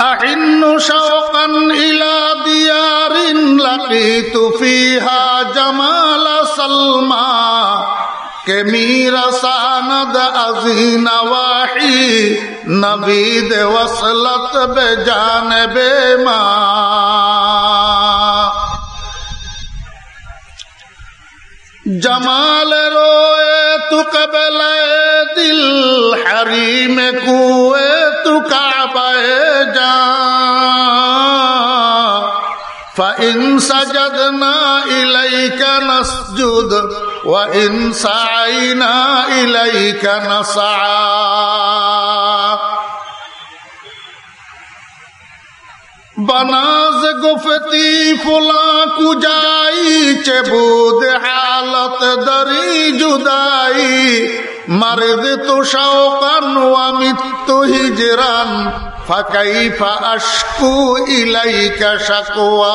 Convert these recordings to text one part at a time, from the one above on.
أحن شوقا إلى ديار لقيت فيها جمال سلمى کہ میرا ساند ازی نواحی نبید وصلت بے جانب جمال روئے تو قبل دل حریم کوئے تو کعبہ جان فإن سجدنا إليك نسجد وإن سعينا إليك نسعى بناز گفتی فلا کجائی چه بود حالت دری جدائی مرد تو شوقا و مت هجرا فكيف أشكو إليك شكوى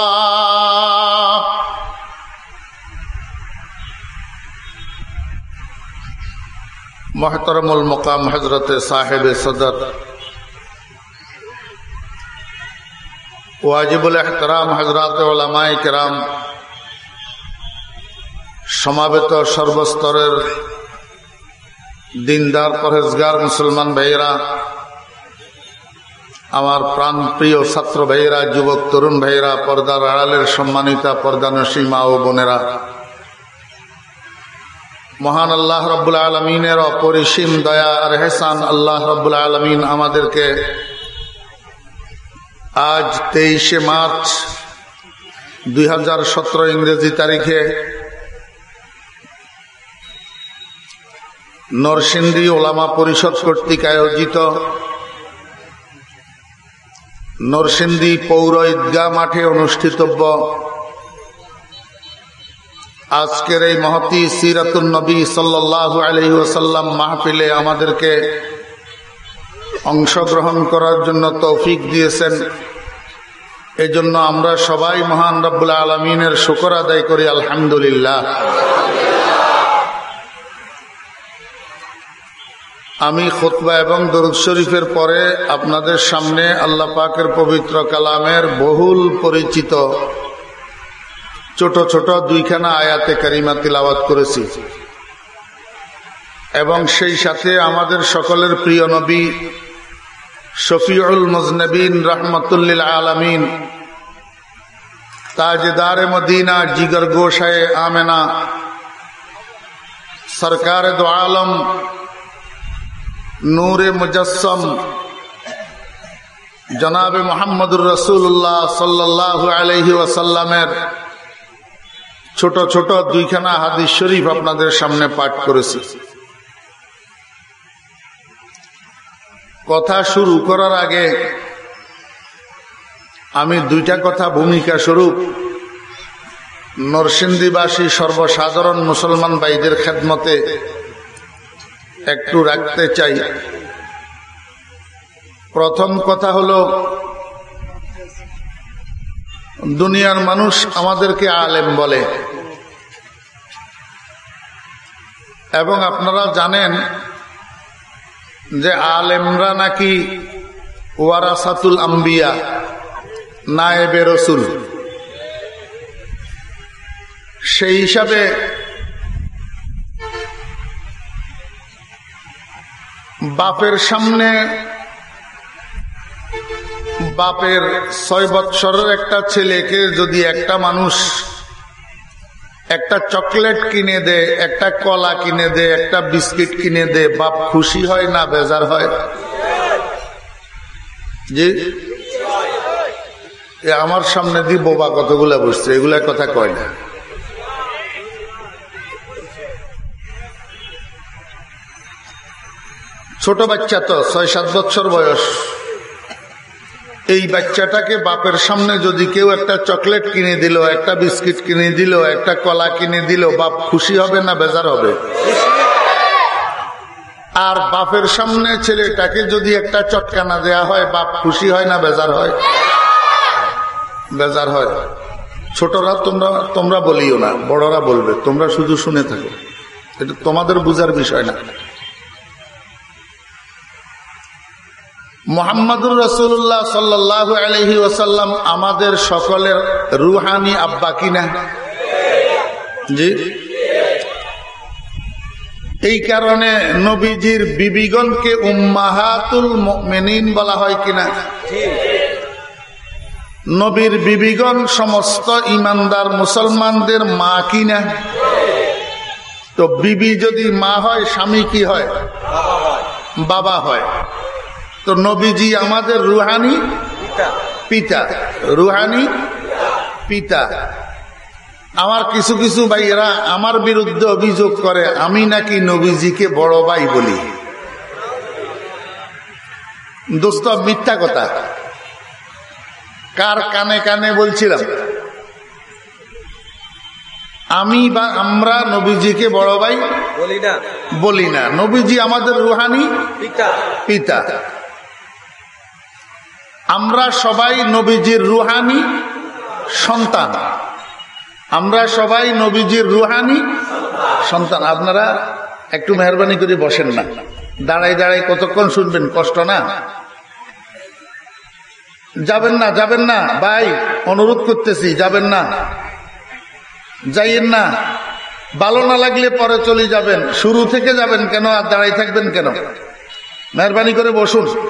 محترم المقام حضرت صاحب صدر ওয়াজিবুল এহতরাম হজরাত ওলামাই কেরাম সমাবেত সর্বস্তরের দিনদার পরেজগার মুসলমান ভাইয়েরা, আমার প্রাণ প্রিয় ছাত্র ভাইয়েরা, যুবক, তরুণ ভাইয়েরা, পর্দার আড়ালের সম্মানিতা পর্দানসী মা ও বোনেরা, মহান আল্লাহ রব্বুল আলমিনের অপরিসীম দয়া আর হেসান আল্লাহ রব্বুল আলমিন আমাদেরকে আজ তেইশে মার্চ দুই হাজার সতেরো ইংরেজি তারিখে নরসিংদী ওলামা পরিষদ কর্তৃক আয়োজিত নরসিংদী পৌর ঈদগাহ মাঠে অনুষ্ঠিতব্য আজকের এই মহতি সিরাতুল নবী সাল্লাহ আলহি ওসাল্লাম মাহফিলে আমাদেরকে অংশগ্রহণ করার জন্য তৌফিক দিয়েছেন। এজন্য আমরা সবাই মহান রব্বুল আলমিনের শুকর আদায় করি, আলহামদুলিল্লাহ। আমি খোতবা এবং দরুদ শরীফের পরে আপনাদের সামনে আল্লাহ পাকের পবিত্র কালামের বহুল পরিচিত ছোট ছোট দুইখানা আয়াতে কারিমা তিলাওয়াত করেছি। এবং সেই সাথে আমাদের সকলের প্রিয় নবী শফিউল মজনবিন রহমতুল্লিল আলমিন তাজদার মদিনা, জিগর গোসায় আমেনা সরকার দো আলম নূরে মুজসম, জনাবে মোহাম্মদুর রসুল্লাহ সাল্লাহ আলহি ওয়াসাল্লামের ছোট ছোট দুইখানা হাদিস শরীফ আপনাদের সামনে পাঠ করেছি। কথা শুরু করার আগে আমি দুইটা কথা ভূমিকা স্বরূপ নরসিংদীবাসী সর্বসাধারণ মুসলমান ভাইদের খেদমতে একটু রাখতে চাই। প্রথম কথা হলো, দুনিয়ার মানুষ আমাদেরকে আলেম বলে। এবং আপনারা জানেন যে আলেমরা নাকি ওয়ারাসাতুল আম্বিয়া, নায়েবে রসুল। সেই হিসাবে বাপের সামনে বাপের ছয় বৎসরের একটা ছেলেকে যদি একটা মানুষ একটা চকলেট কিনে দে, একটা কলা কিনে দে, একটা বিস্কিট কিনে দে, বাপ খুশি হয় না বেজার হয়? আমার সামনে দিয়ে বোবা কতগুলা বসছে এগুলা কথা কয় না। ছোট বাচ্চা তো, ছয় সাত বছর বয়স। এই বাচ্চাটাকে বাপের সামনে যদি কেউ একটা চকলেট কিনে দিল, একটা বিস্কিট কিনে দিল, একটা কলা কিনে দিল, বাপ খুশি হবে না বেজার হবে? আর বাপের সামনে ছেলেটাকে যদি একটা চটকানা দেয়া হয়, বাপ খুশি হয় না বেজার হয়? বেজার হয়। ছোটরা তোমরা তোমরা বলিও না, বড়রা বলবে, তোমরা শুধু শুনে থাকো। এটা তোমাদের বুঝার বিষয় না। মোহাম্মদুর রসুল্লাহ সাল্লাহ আলহি ওসাল্লাম আমাদের সকলের রুহানি আব্বা কিনা জি। এই কারণে নবীজির বিবিগণকে উম্মাহাতুল মেনিন বলা হয় কিনা নবীর বিবিগণ সমস্ত ইমানদার মুসলমানদের মা কিনা তো বিবি যদি মা হয়, স্বামী কি হয়? বাবা হয়। তো নবীজি আমাদের রুহানি পিতা। রুহানি পিতা। আমার কিছু কিছু ভাইয়েরা আমার বিরুদ্ধে অভিযোগ করে আমি নাকি নবীজিকে বড় ভাই বলি। দোস্ত মিথ্যা কথা। কার কানে কানে বলছিলাম? আমি বা আমরা নবীজিকে বড় ভাই বলি না। বলি না। নবীজি আমাদের রুহানি পিতা। পিতা। আমরা সবাই নবীজির রুহানি সন্তান। আমরা সবাই নবীজির রুহানি সন্তান। আপনারা একটু মেহরবানি করে বসেন না। দাঁড়াই দাঁড়াই কতক্ষণ শুনবেন? কষ্ট না? যাবেন না যাবেন না। ভাই, অনুরোধ করতেছি, যাবেন না। যাইয়েন না। ভালো না লাগলে পরে চলে যাবেন। শুরু থেকে যাবেন কেন? আর দাঁড়াই থাকবেন কেন? মেহরবানি করে বসুন।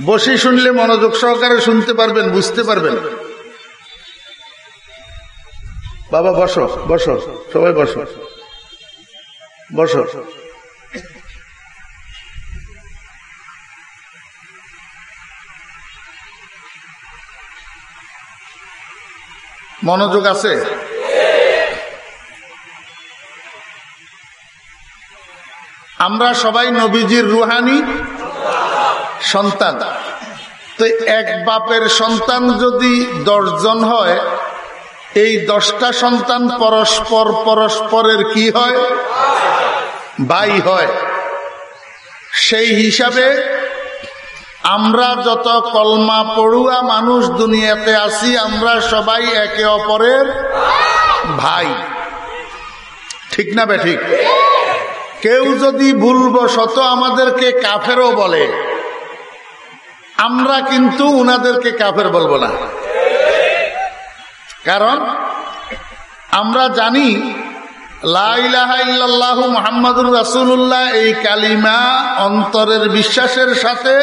বসে শুনলে মনোযোগ সহকারে শুনতে পারবেন, বুঝতে পারবেন। বাবা, বসো বসো, সবাই বসো। বসো। মনোযোগ আছে? আমরা সবাই নবীজির রুহানি। সন্তান। তো এক বাপের সন্তান যদি দশজন হয়, এই দশটা সন্তান পরস্পর পরস্পরের কি হয়? ভাই হয়। সেই হিসাবে আমরা যত কলমা পড়ুয়া মানুষ দুনিয়াতে আছি, আমরা সবাই একে অপরের ভাই। ঠিক না বে ঠিক? কেউ যদি ভুলবশত আমাদেরকে কাফেরও বলে আমরা কিন্তু উনাদেরকে কাফের বলব না। কারণ আমরা জানি লাহ মোহাম্মদুর রাসুল্লাহ এই কালিমা অন্তরের বিশ্বাসের সাথে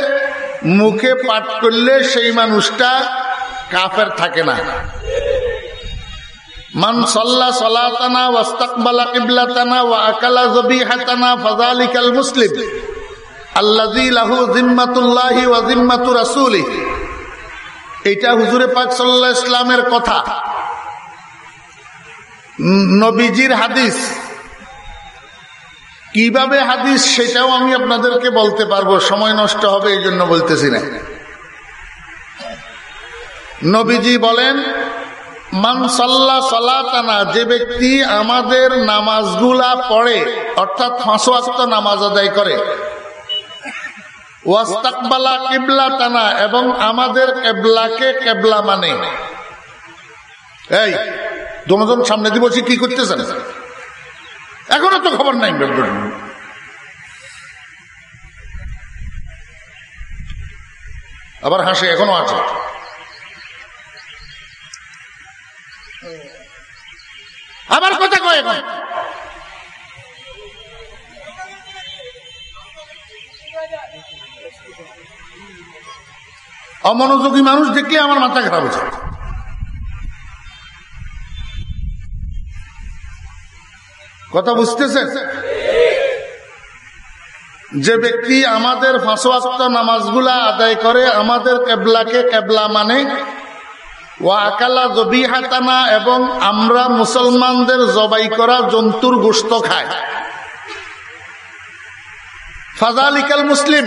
মুখে পাঠ করলে সেই মানুষটা কাফের থাকে না। মান সল্লা সলাতানা ওয়াস্তাকবালা কিবলাতানা ওয়া আকালা জবিহাতানা ফাযালিকাল মুসলিম। এটা হুজুরে পাক সাল্লাল্লাহু ইসলামের কথা। নবীজির হাদিস। কীভাবে হাদিস, সেটাও আমি আপনাদেরকে বলতে পারব। সময় নষ্ট হবে এই জন্য বলতেছি না। নবীজি বলেন মানসাল্লা সালাতানা, যে ব্যক্তি আমাদের নামাজগুলা পড়ে, অর্থাৎ ফাঁসোয়াস্ত নামাজ আদায় করে ওয়াস্তাকবালা কিবলা টানা এবং আমাদের কেবলাকে কেবলা মানে। এই, দুজন সামনে বলছি কি করতেছেন? এখনও তো খবর নাই আবার হাসে এখনও আছে। আবার কথা কয় অমনোযোগী মানুষ দেখলে আমার মাথা খারাপ হচ্ছে কথা বুঝতেছেন? যে ব্যক্তি আমাদের ফাঁসওয়াক্ত নামাজগুলা আদায় করে, আমাদের কেবলাকে কেবলা মানে ও আকালা জবি হাতানা এবং আমরা মুসলমানদের জবাই করা জন্তুর গোস্ত খায়। ফাজালিকাল মুসলিম।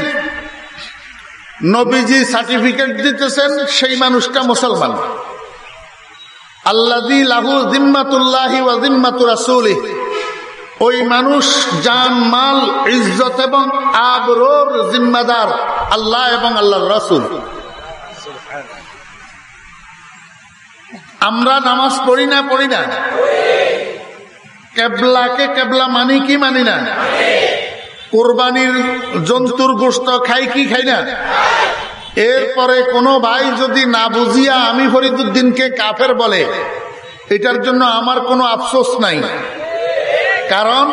নবীজি সার্টিফিকেট দিতেছেন, সেই মানুষটা মুসলমান। আল্লাদি লাহু জিম্মাতুল্লাহি ওয়া জিম্মাতু রাসূলি ওই মানুষ জান, মাল, ইজ্জত এবং আবরোর জিম্মাদার, আল্লাহ এবং আল্লাহর রাসূল। আমরা নামাজ পড়ি না পড়ি না? কেবলাকে কেবলা মানি কি মানি না? কোরবানির জন্তুর গোস্ত খাই কি খাই না? এরপরে কোনো ভাই যদি না বুঝিয়া আমি ফরিদুদ্দিনকে কাফের বলে, এটার জন্য আমার কোনো আফসোস নাই। কারণ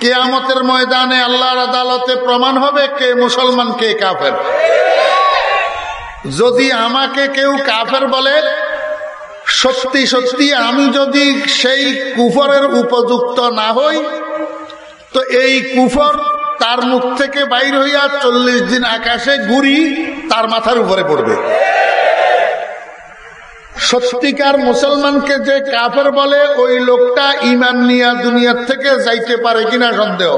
কেয়ামতের ময়দানে আল্লাহর আদালতে প্রমাণ হবে কে মুসলমান, কে কাফের। যদি আমাকে কেউ কাফের বলে, সত্যি সত্যি আমি যদি সেই কুফরের উপযুক্ত না হই, তো এই কুফর তার মুখ থেকে বাইর হইয়া চল্লিশ দিন আকাশে ঘুরি তার মাথার উপরে পড়বে। সত্যিকার মুসলমানকে যে কাফের বলে, ওই লোকটা ইমান নিয়া দুনিয়ার থেকে যাইতে পারে কিনা সন্দেহ।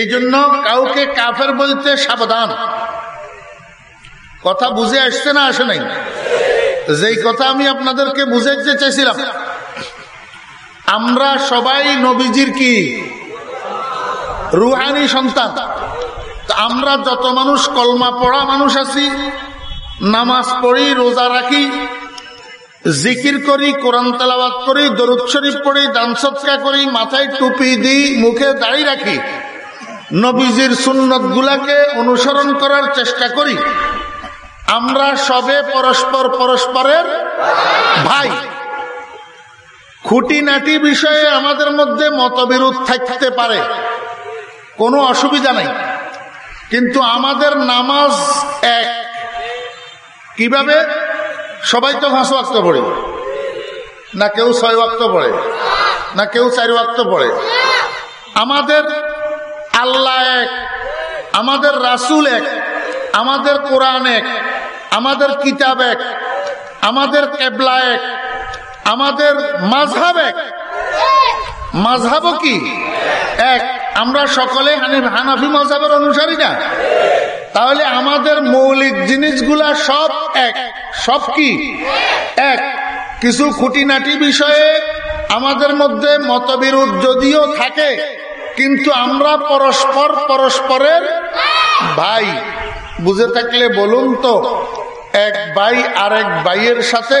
এই জন্য কাউকে কাফের বলতে সাবধান। কথা বুঝে আসছে না আসে নাই? যেই কথা আমি আপনাদেরকে বুঝাইতে চাইছিলাম, আমরা সবাই নবীজির কি? রুহানি সন্তান। আমরা যত মানুষ, কলমা পড়া মানুষ আছি, নামাজ পড়ি, রোজা রাখি, জিকির করি, কোরআন তালাবাদ করি, দরুদ শরীফ পড়ি, দান সৎকা করি, মাথায় টুপি দিই, মুখে দাড়ি রাখি, নবীজির সুন্নত গুলাকে অনুসরণ করার চেষ্টা করি। আমরা সবে পরস্পর পরস্পরের ভাই। খুঁটিনাটি বিষয়ে আমাদের মধ্যে মতবিরোধ থাকতে পারে। কোনো অসুবিধা নাই। কিন্তু আমাদের নামাজ এক। কীভাবে? সবাই তো ঘাস ওয়াক্ত পড়ে। না কেউ ছয় ওয়াক্ত পড়ে, না কেউ চার ওয়াক্ত পড়ে। আমাদের আল্লাহ এক, আমাদের রাসুল এক, আমাদের কোরআন এক, আমাদের কিতাব এক, আমাদের কেবলা এক, আমাদের মাঝহাব এক। মাঝহাব কি? এক। আমরা সকলে হানাফি মজাবের অনুসারী না। তাহলে আমাদের মৌলিক জিনিসগুলা সব এক। সব কি? এক। কিছু খুঁটিনাটি বিষয়ে আমাদের মধ্যে মতবিরোধ যদিও থাকে, কিন্তু আমরা পরস্পর পরস্পরের ভাই। বুঝে থাকলে বলুন তো, এক ভাই আরেক ভাইয়ের সাথে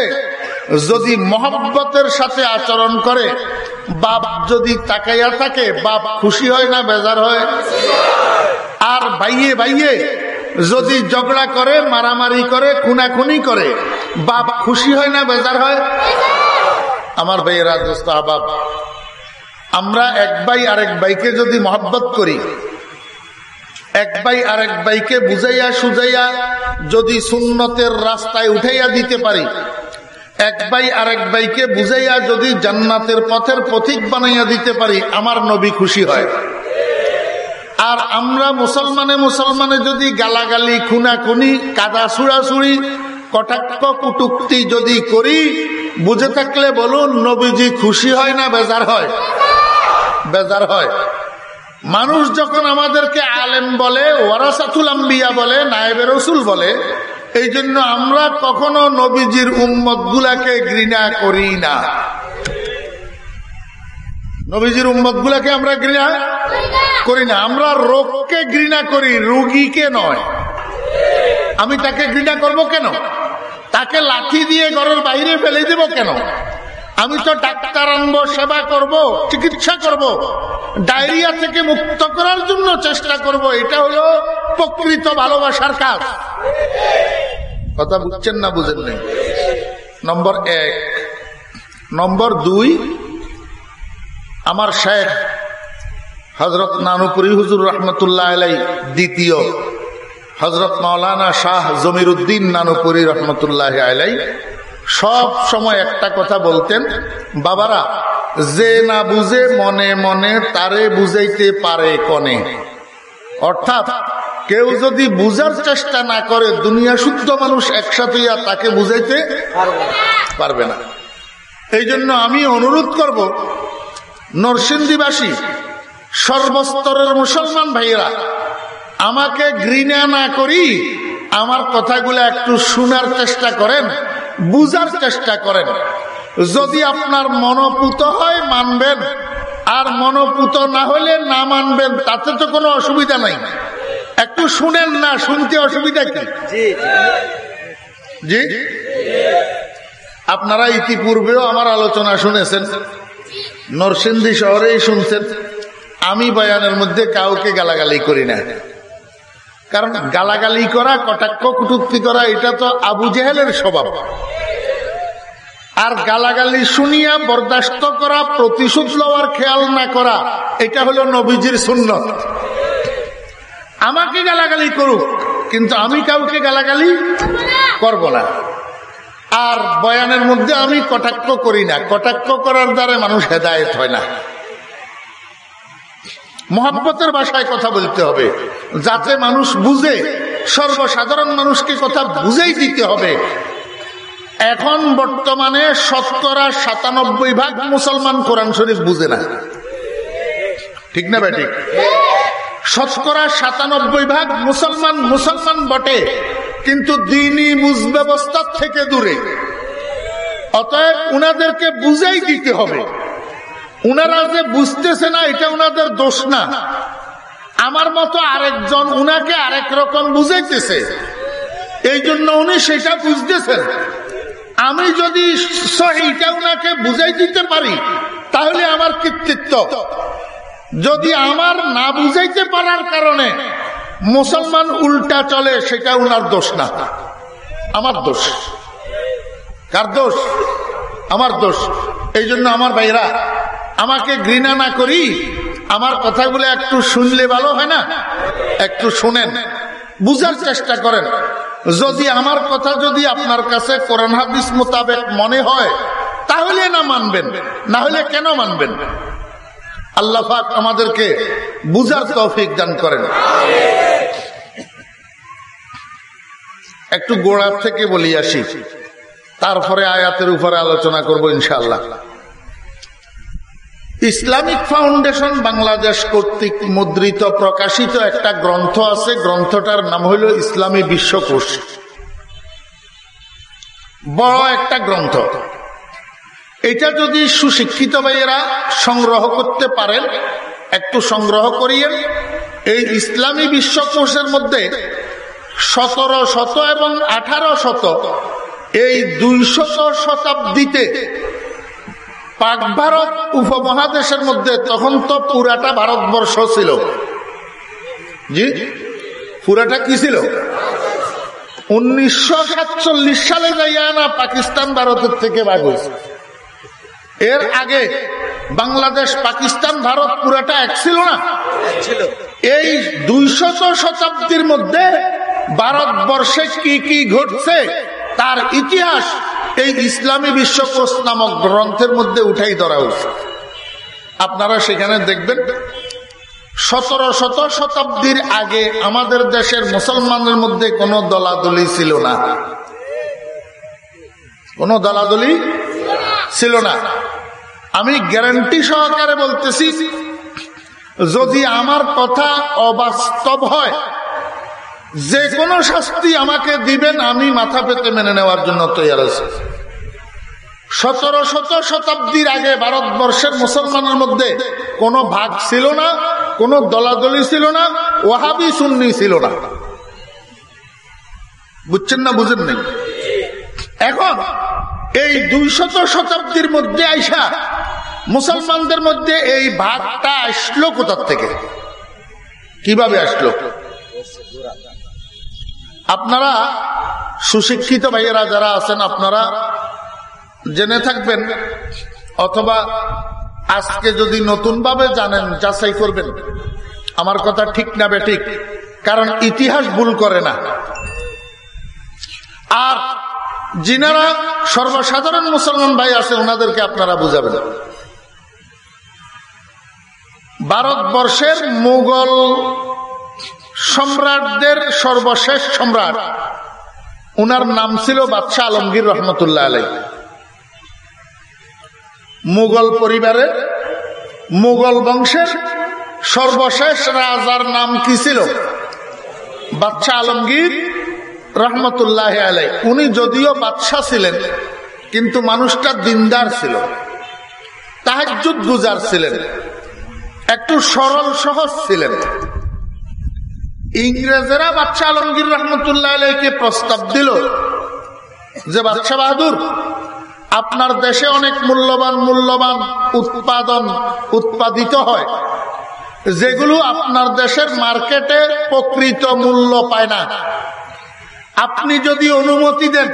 যদি মহব্বতের সাথে আচরণ করে বাপ যদি তাকাইয়া থাকে, বাপ খুশি হয় না, বেজার হয়? আর ভাইয়ে ভাইয়ে যদি ঝগড়া করে, মারামারি করে, খুনাখুনি করে, বাপ খুশি হয় না, বেজার হয়? আমার ভাইয়েরা, দোস্ত আবাব আমরা এক ভাই আরেক ভাইকে যদি মহব্বত করি, এক ভাই আরেক ভাইকে বুঝাইয়া সুজাইয়া যদি সুন্নতের রাস্তায় উঠাইয়া দিতে পারি এক ভাই আরেক ভাইকে বুঝাইয়া যদি জান্নাতের পথের পথিক বানাইয়া দিতে পারি, আমার নবী খুশি হয়। আর আমরা মুসলমানে মুসলমানে যদি গালাগালি, খুনাখুনি, কাদা সুড়াছুড়ি কটাক্ষ কুটুক্তি যদি করি, বুঝে থাকলে বলুন, নবীজি খুশি হয় না বেজার হয়? বেজার হয়। মানুষ যখন আমাদেরকে আলেম বলে, ওয়ারাসাতুল আম্বিয়া বলে নায়েবে রসুল বলে এই জন্য আমরা কখনো নবীজির উম্মত গুলাকে ঘৃণা করি না। নবীজির উম্মত গুলাকে আমরা ঘৃণা করি না। আমরা রোগকে ঘৃণা করি, রুগীকে নয়। আমি তাকে ঘৃণা করব কেন? তাকে লাঠি দিয়ে ঘরের বাইরে ফেলে দেব কেন? আমি তো ডাক্তার আনব, সেবা করব, চিকিৎসা করব। ডায়রিয়া থেকে মুক্ত করার জন্য চেষ্টা করব। এটা হলো প্রকৃত ভালোবাসার কাজ। কথা বুঝছেন না বুঝেন নেই? নম্বর এক। নম্বর দুই, আমার শেখ হজরত নানুপুরি হুজুর রহমতুল্লাহ আলাই দ্বিতীয়। হজরত মৌলানা শাহ জমির উদ্দিন নানুপুরি রহমতুল্লাহ আলাই সব সময় একটা কথা বলতেন, বাবারা, যে না বুঝে মনে মনে তারে বুঝাইতে পারে কনে। অর্থাৎ, কেউ যদি বুঝার চেষ্টা না করে, দুনিয়া শুদ্ধ মানুষ একসাথে তাকে বুঝাইতে পারবে না। এই জন্য আমি অনুরোধ করব, নরসিংদীবাসী, সর্বস্তরের মুসলমান ভাইয়েরা, আমাকে ঘৃণা না করি, আমার কথাগুলো একটু শোনার চেষ্টা করেন। বুঝার চেষ্টা করেন। যদি আপনার মনোপুত হয় মানবেন। আর মনোপুত না হলে না মানবেন তাতে তো কোনো অসুবিধা নাই। একটু শুনেন না শুনতে অসুবিধা কি? জি আপনারা ইতিপূর্বেও আমার আলোচনা শুনেছেন। নরসিংদী শহরেই শুনছেন। আমি বয়ানের মধ্যে কাউকে গালাগালি করি না। কারণ গালাগালি করা, কটাক্ষ কুটুক্তি করা, এটা তো আবু জেহেলের স্বভাব। আর গালাগালি শুনিয়া বরদাস্ত করা, প্রতিশোধ লওয়ার খেয়াল না করা, এটা হলো নবীজির সুন্নত। আমাকে গালাগালি করুক, কিন্তু আমি কাউকে গালাগালি করব না। আর বয়ানের মধ্যে আমি কটাক্ষ করি না। কটাক্ষ করার দ্বারা মানুষ হেদায়ত হয় না। মহাব্বতের ভাষায় কথা বলতে হবে। যাতে মানুষ বুঝে, সর্বসাধারণ মানুষকে কথা বুঝেই দিতে হবে। এখন বর্তমানে শতকরা সাতানব্বই ভাগ মুসলমান কোরআন শরীফ বুঝে না। ঠিক না ভাই, ঠিক? শতকরা সাতানব্বই ভাগ মুসলমান মুসলমান বটে, কিন্তু দিনই বুঝ ব্যবস্থা থেকে দূরে। অতএব উনাদেরকে বুঝেই দিতে হবে। উনারা যে বুঝতেছে না, এটা উনাদের দোষ না। আমার মতো আরেকজন উনাকে আরেক রকম বুঝাইতেছে। এই জন্য উনি সেটা বুঝতেছেন। আমি যদি বুঝাই দিতে পারি, তাহলে আমার কৃতিত্ব। যদি আমার না বুঝাইতে পারার কারণে মুসলমান উল্টা চলে, সেটা উনার দোষ না। আমার দোষ। কার দোষ? আমার দোষ। এই জন্য আমার ভাইরা আমাকে ঘৃণা না করি, আমার কথাগুলো একটু শুনলে ভালো হয় না? একটু শুনেন, বুঝার চেষ্টা করেন। যদি আমার কথা যদি আপনার কাছে কোরআন হাদিস মোতাবেক মনে হয়, তাহলে না মানবেন, না হলে কেন মানবেন? আল্লাহ আমাদেরকে বুঝার তৌফিক দান করেন। একটু গোড়ার থেকে বলি আসি, তারপরে আয়াতের উপরে আলোচনা করব ইনশাল্লাহ ইসলামিক ফাউন্ডেশন বাংলাদেশ কর্তৃক মুদ্রিত প্রকাশিত একটা গ্রন্থ আছে, গ্রন্থটার নাম হইল ইসলামী বিশ্বকোষ বড় একটা গ্রন্থ। এটা যদি সুশিক্ষিত ভাইয়েরা সংগ্রহ করতে পারেন, একটু সংগ্রহ করিয়েন। এই ইসলামী বিশ্বকোষের মধ্যে সতেরো শত এবং আঠারো শত, এই দুইশত শতাব্দীতে পাক ভারত উপমহাদেশের মধ্যে তখন তো পুরাটা ভারতবর্ষ ছিল। জি? পুরাটা কি ছিল? উনিশশো সাতচল্লিশ সালে যাইয়া না পাকিস্তান ভারতের থেকে ভাগ হয়েছে। এর আগে বাংলাদেশ, পাকিস্তান, ভারত পুরাটা এক ছিল না? এই দুইশত শতাব্দীর মধ্যে ভারতবর্ষে কি কি ঘটছে তার ইতিহাস এই ইসলামী বিশ্বকোষ নামক গ্রন্থের মধ্যে উঠাই ধরা হয়েছে। আপনারা সেখানে দেখবেন, সতেরো শত শতাব্দীর আগে আমাদের দেশের মুসলমানের মধ্যে কোনো দলাদলি ছিল না। কোন দলাদলি ছিল না। আমি গ্যারান্টি সহকারে বলতেছি, যদি আমার কথা অবাস্তব হয় যে কোনো শাস্তি আমাকে দিবেন, আমি মাথা পেতে মেনে নেওয়ার জন্য তৈরি আছি। সতেরো শত শতাব্দীর আগে ভারতবর্ষের মুসলমানের মধ্যে কোনো ভাগ ছিল না, কোনো দলাদলি ছিল না ওহাবি সুন্নি ছিল না। বুঝছেন না, বুঝেন নেই? এখন এই দুইশত শতাব্দীর মধ্যে আইসা মুসলমানদের মধ্যে এই ভাগটা আসলো কোথার থেকে? কীভাবে আসলো? আপনারা সুশিক্ষিত ভাইয়েরা যারা আছেন, আপনারা জেনে থাকবেন অথবা আজকে যদি নতুন ভাবে জানেন, যাচাই করবেন। আমার কথা ঠিক না বে ঠিক কারণ ইতিহাস ভুল করে না। আর যিনারা সর্বসাধারণ মুসলমান ভাই আছে, ওনাদেরকে আপনারা বুঝাবেন। ভারতবর্ষের মুঘল সম্রাটদের সর্বশেষ সম্রাট। উনার নাম ছিল বাদশাহ আলমগীর রহমতুল্লাহ আলাই মুঘল পরিবারের মুঘল বংশের সর্বশেষ রাজার নাম কি ছিল? বাদশাহ আলমগীর রহমতুল্লাহ আলাই উনি যদিও বাদশাহ ছিলেন, কিন্তু মানুষটা দিনদার ছিল তাহাজুদ গুজার ছিলেন, একটু সরল সহজ ছিলেন। ইংরেজেরা বাচ্চা আলমগীর রহমতুল্লাহ প্রস্তাব দিল যে বাদশা বাহাদুর, আপনার দেশে অনেক মূল্যবান মূল্যবান উৎপাদন উৎপাদিত হয়, যেগুলো আপনার দেশের মার্কেটে প্রকৃত মূল্য পায় না। আপনি যদি অনুমতি দেন,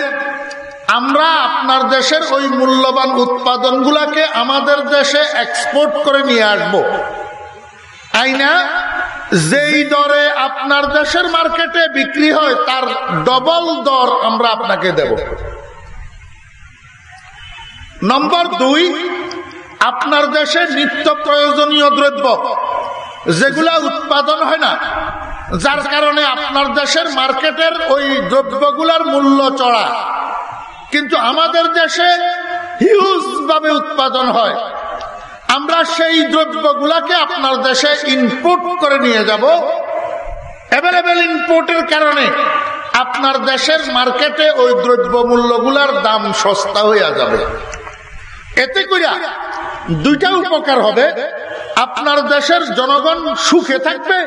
আমরা আপনার দেশের ওই মূল্যবান উৎপাদনগুলাকে আমাদের দেশে এক্সপোর্ট করে নিয়ে আসব। আইনা যেই দরে আপনার দেশের মার্কেটে বিক্রি হয়, তার ডবল দর আমরা আপনাকে দেব। নম্বর দুই, আপনার দেশে নিত্য প্রয়োজনীয় দ্রব্য, যেগুলা উৎপাদন হয় না, যার কারণে আপনার দেশের মার্কেটের ওই দ্রব্যগুলার মূল্য চড়া। কিন্তু আমাদের দেশে হিউজ ভাবে উৎপাদন হয়। আমরা সেই দ্রব্যগুলাকে আপনার দেশে ইনপুট করে নিয়ে যাব। অ্যাভেলেবেল ইনপুটের কারণে আপনার দেশের মার্কেটে ওই দ্রব্য মূল্যগুলার দাম সস্তা হইয়া যাবে। এতে করিয়া দুইটা উপকার হবে। আপনার দেশের জনগণ সুখে থাকবে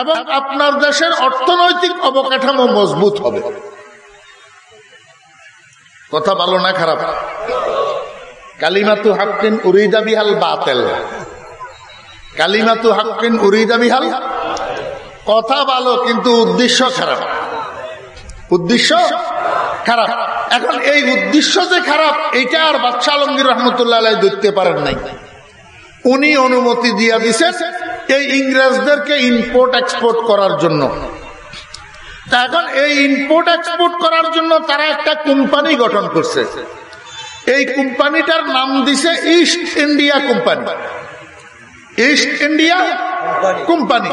এবং আপনার দেশের অর্থনৈতিক অবকাঠামো মজবুত হবে। কথা ভালো না খারাপ? কালিমাতু হাক্কিন উরিদা বিহাল বাতেল। কালিমাতু হাক্কিন উরিদা বিহাল। কথা ভালো, কিন্তু উদ্দেশ্য খারাপ। উদ্দেশ্য খারাপ। এখন এই উদ্দেশ্য যে খারাপ এইটা আর বাচ্চা আলমগীর রহমতুল্লাহ দেখতে পারেন নাই। উনি অনুমতি দিয়া দিছেন এই ইংরেজদেরকে ইম্পোর্ট এক্সপোর্ট করার জন্য। এখন এই ইম্পোর্ট এক্সপোর্ট করার জন্য তারা একটা কোম্পানি গঠন করছে। এই কোম্পানিটার নাম দিছে East India Company East India Company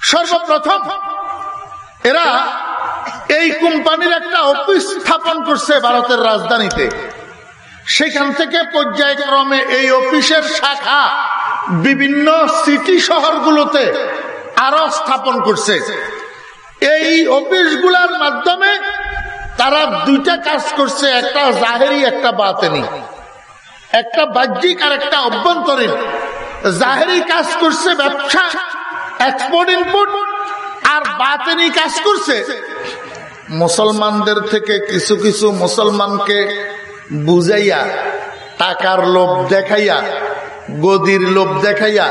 সর্বপ্রথম এরা এই কোম্পানির একটা অফিস স্থাপন করছে ভারতের রাজধানীতে। সেখান থেকে পর্যায়ক্রমে এই অফিসের শাখা বিভিন্ন সিটি শহরগুলোতে আরও স্থাপন করছে। এই অফিসগুলার মাধ্যমে তারা দুইটা কাজ করছে, একটা জাহেরি, একটা বাতেনি। একটা বাহ্যিক আর একটা অভ্যন্তরীণ। জাহেরি কাজ করছে ব্যবসা এক্সপোর্ট ইনপুট আর বাতেনি কাজ করছে। মুসলমানদের থেকে কিছু কিছু মুসলমানকে বুঝাইয়া, টাকার লোভ দেখাইয়া, গদির লোভ দেখাইয়া,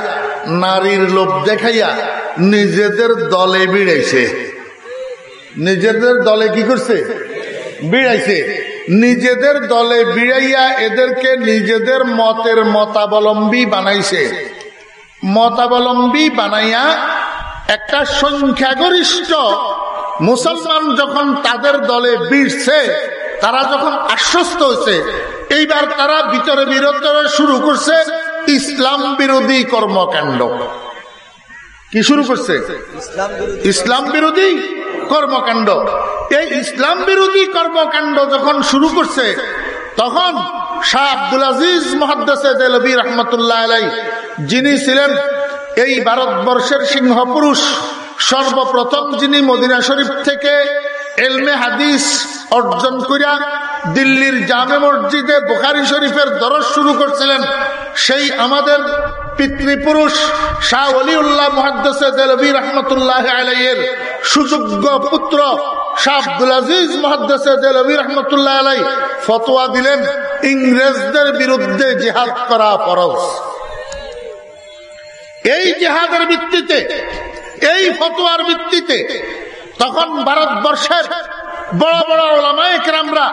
নারীর লোভ দেখাইয়া নিজেদের দলে বিড়াইছে। নিজেদের দলে কি করছে? বিড়াইছে। নিজেদের দলে বিড়াইয়া এদেরকে নিজেদের মতের মতাবলম্বী বানাইছে। মতাবলম্বী বানাইয়া একটা সংখ্যাগরিষ্ঠ মুসলমান যখন তাদের দলে বিড়ছে তারা যখন আশ্বস্ত হয়েছে, এইবার তারা ভিতরে বিরোধ শুরু করছে, ইসলাম বিরোধী কর্মকাণ্ড। কি শুরু করছে? ইসলাম বিরোধী কর্মকাণ্ড। এই ইসলাম বিরোধী কর্মকাণ্ড যখন শুরু করছে তখন শাহ আব্দুল আজিজ মহাদ্দাসী রহমতুল্লাহ আলাই যিনি ছিলেন এই ভারতবর্ষের সিংহ পুরুষ সর্বপ্রথম যিনি মদিনা শরীফ থেকে এলমে হাদিস অর্জন করিয়া দিল্লির জামে মসজিদে বোখারি শরীফের দরজ শুরু করছিলেন। সেই আমাদের পিতৃপুরুষ শাহ অলিউল্লাহ মহাদ্দেসী রহমতুল্লাহ আলাইয়ের সুযোগ্য পুত্র শাহ আব্দুল আজিজ মহাদ্দেসী রহমতুল্লাহ আলাই ফতোয়া দিলেন, ইংরেজদের বিরুদ্ধে জেহাদ করা ফরজ। এই জেহাদের ভিত্তিতে, এই ফতোয়ার ভিত্তিতে তখন ভারতবর্ষের বড় বড় ওলামায়করামরা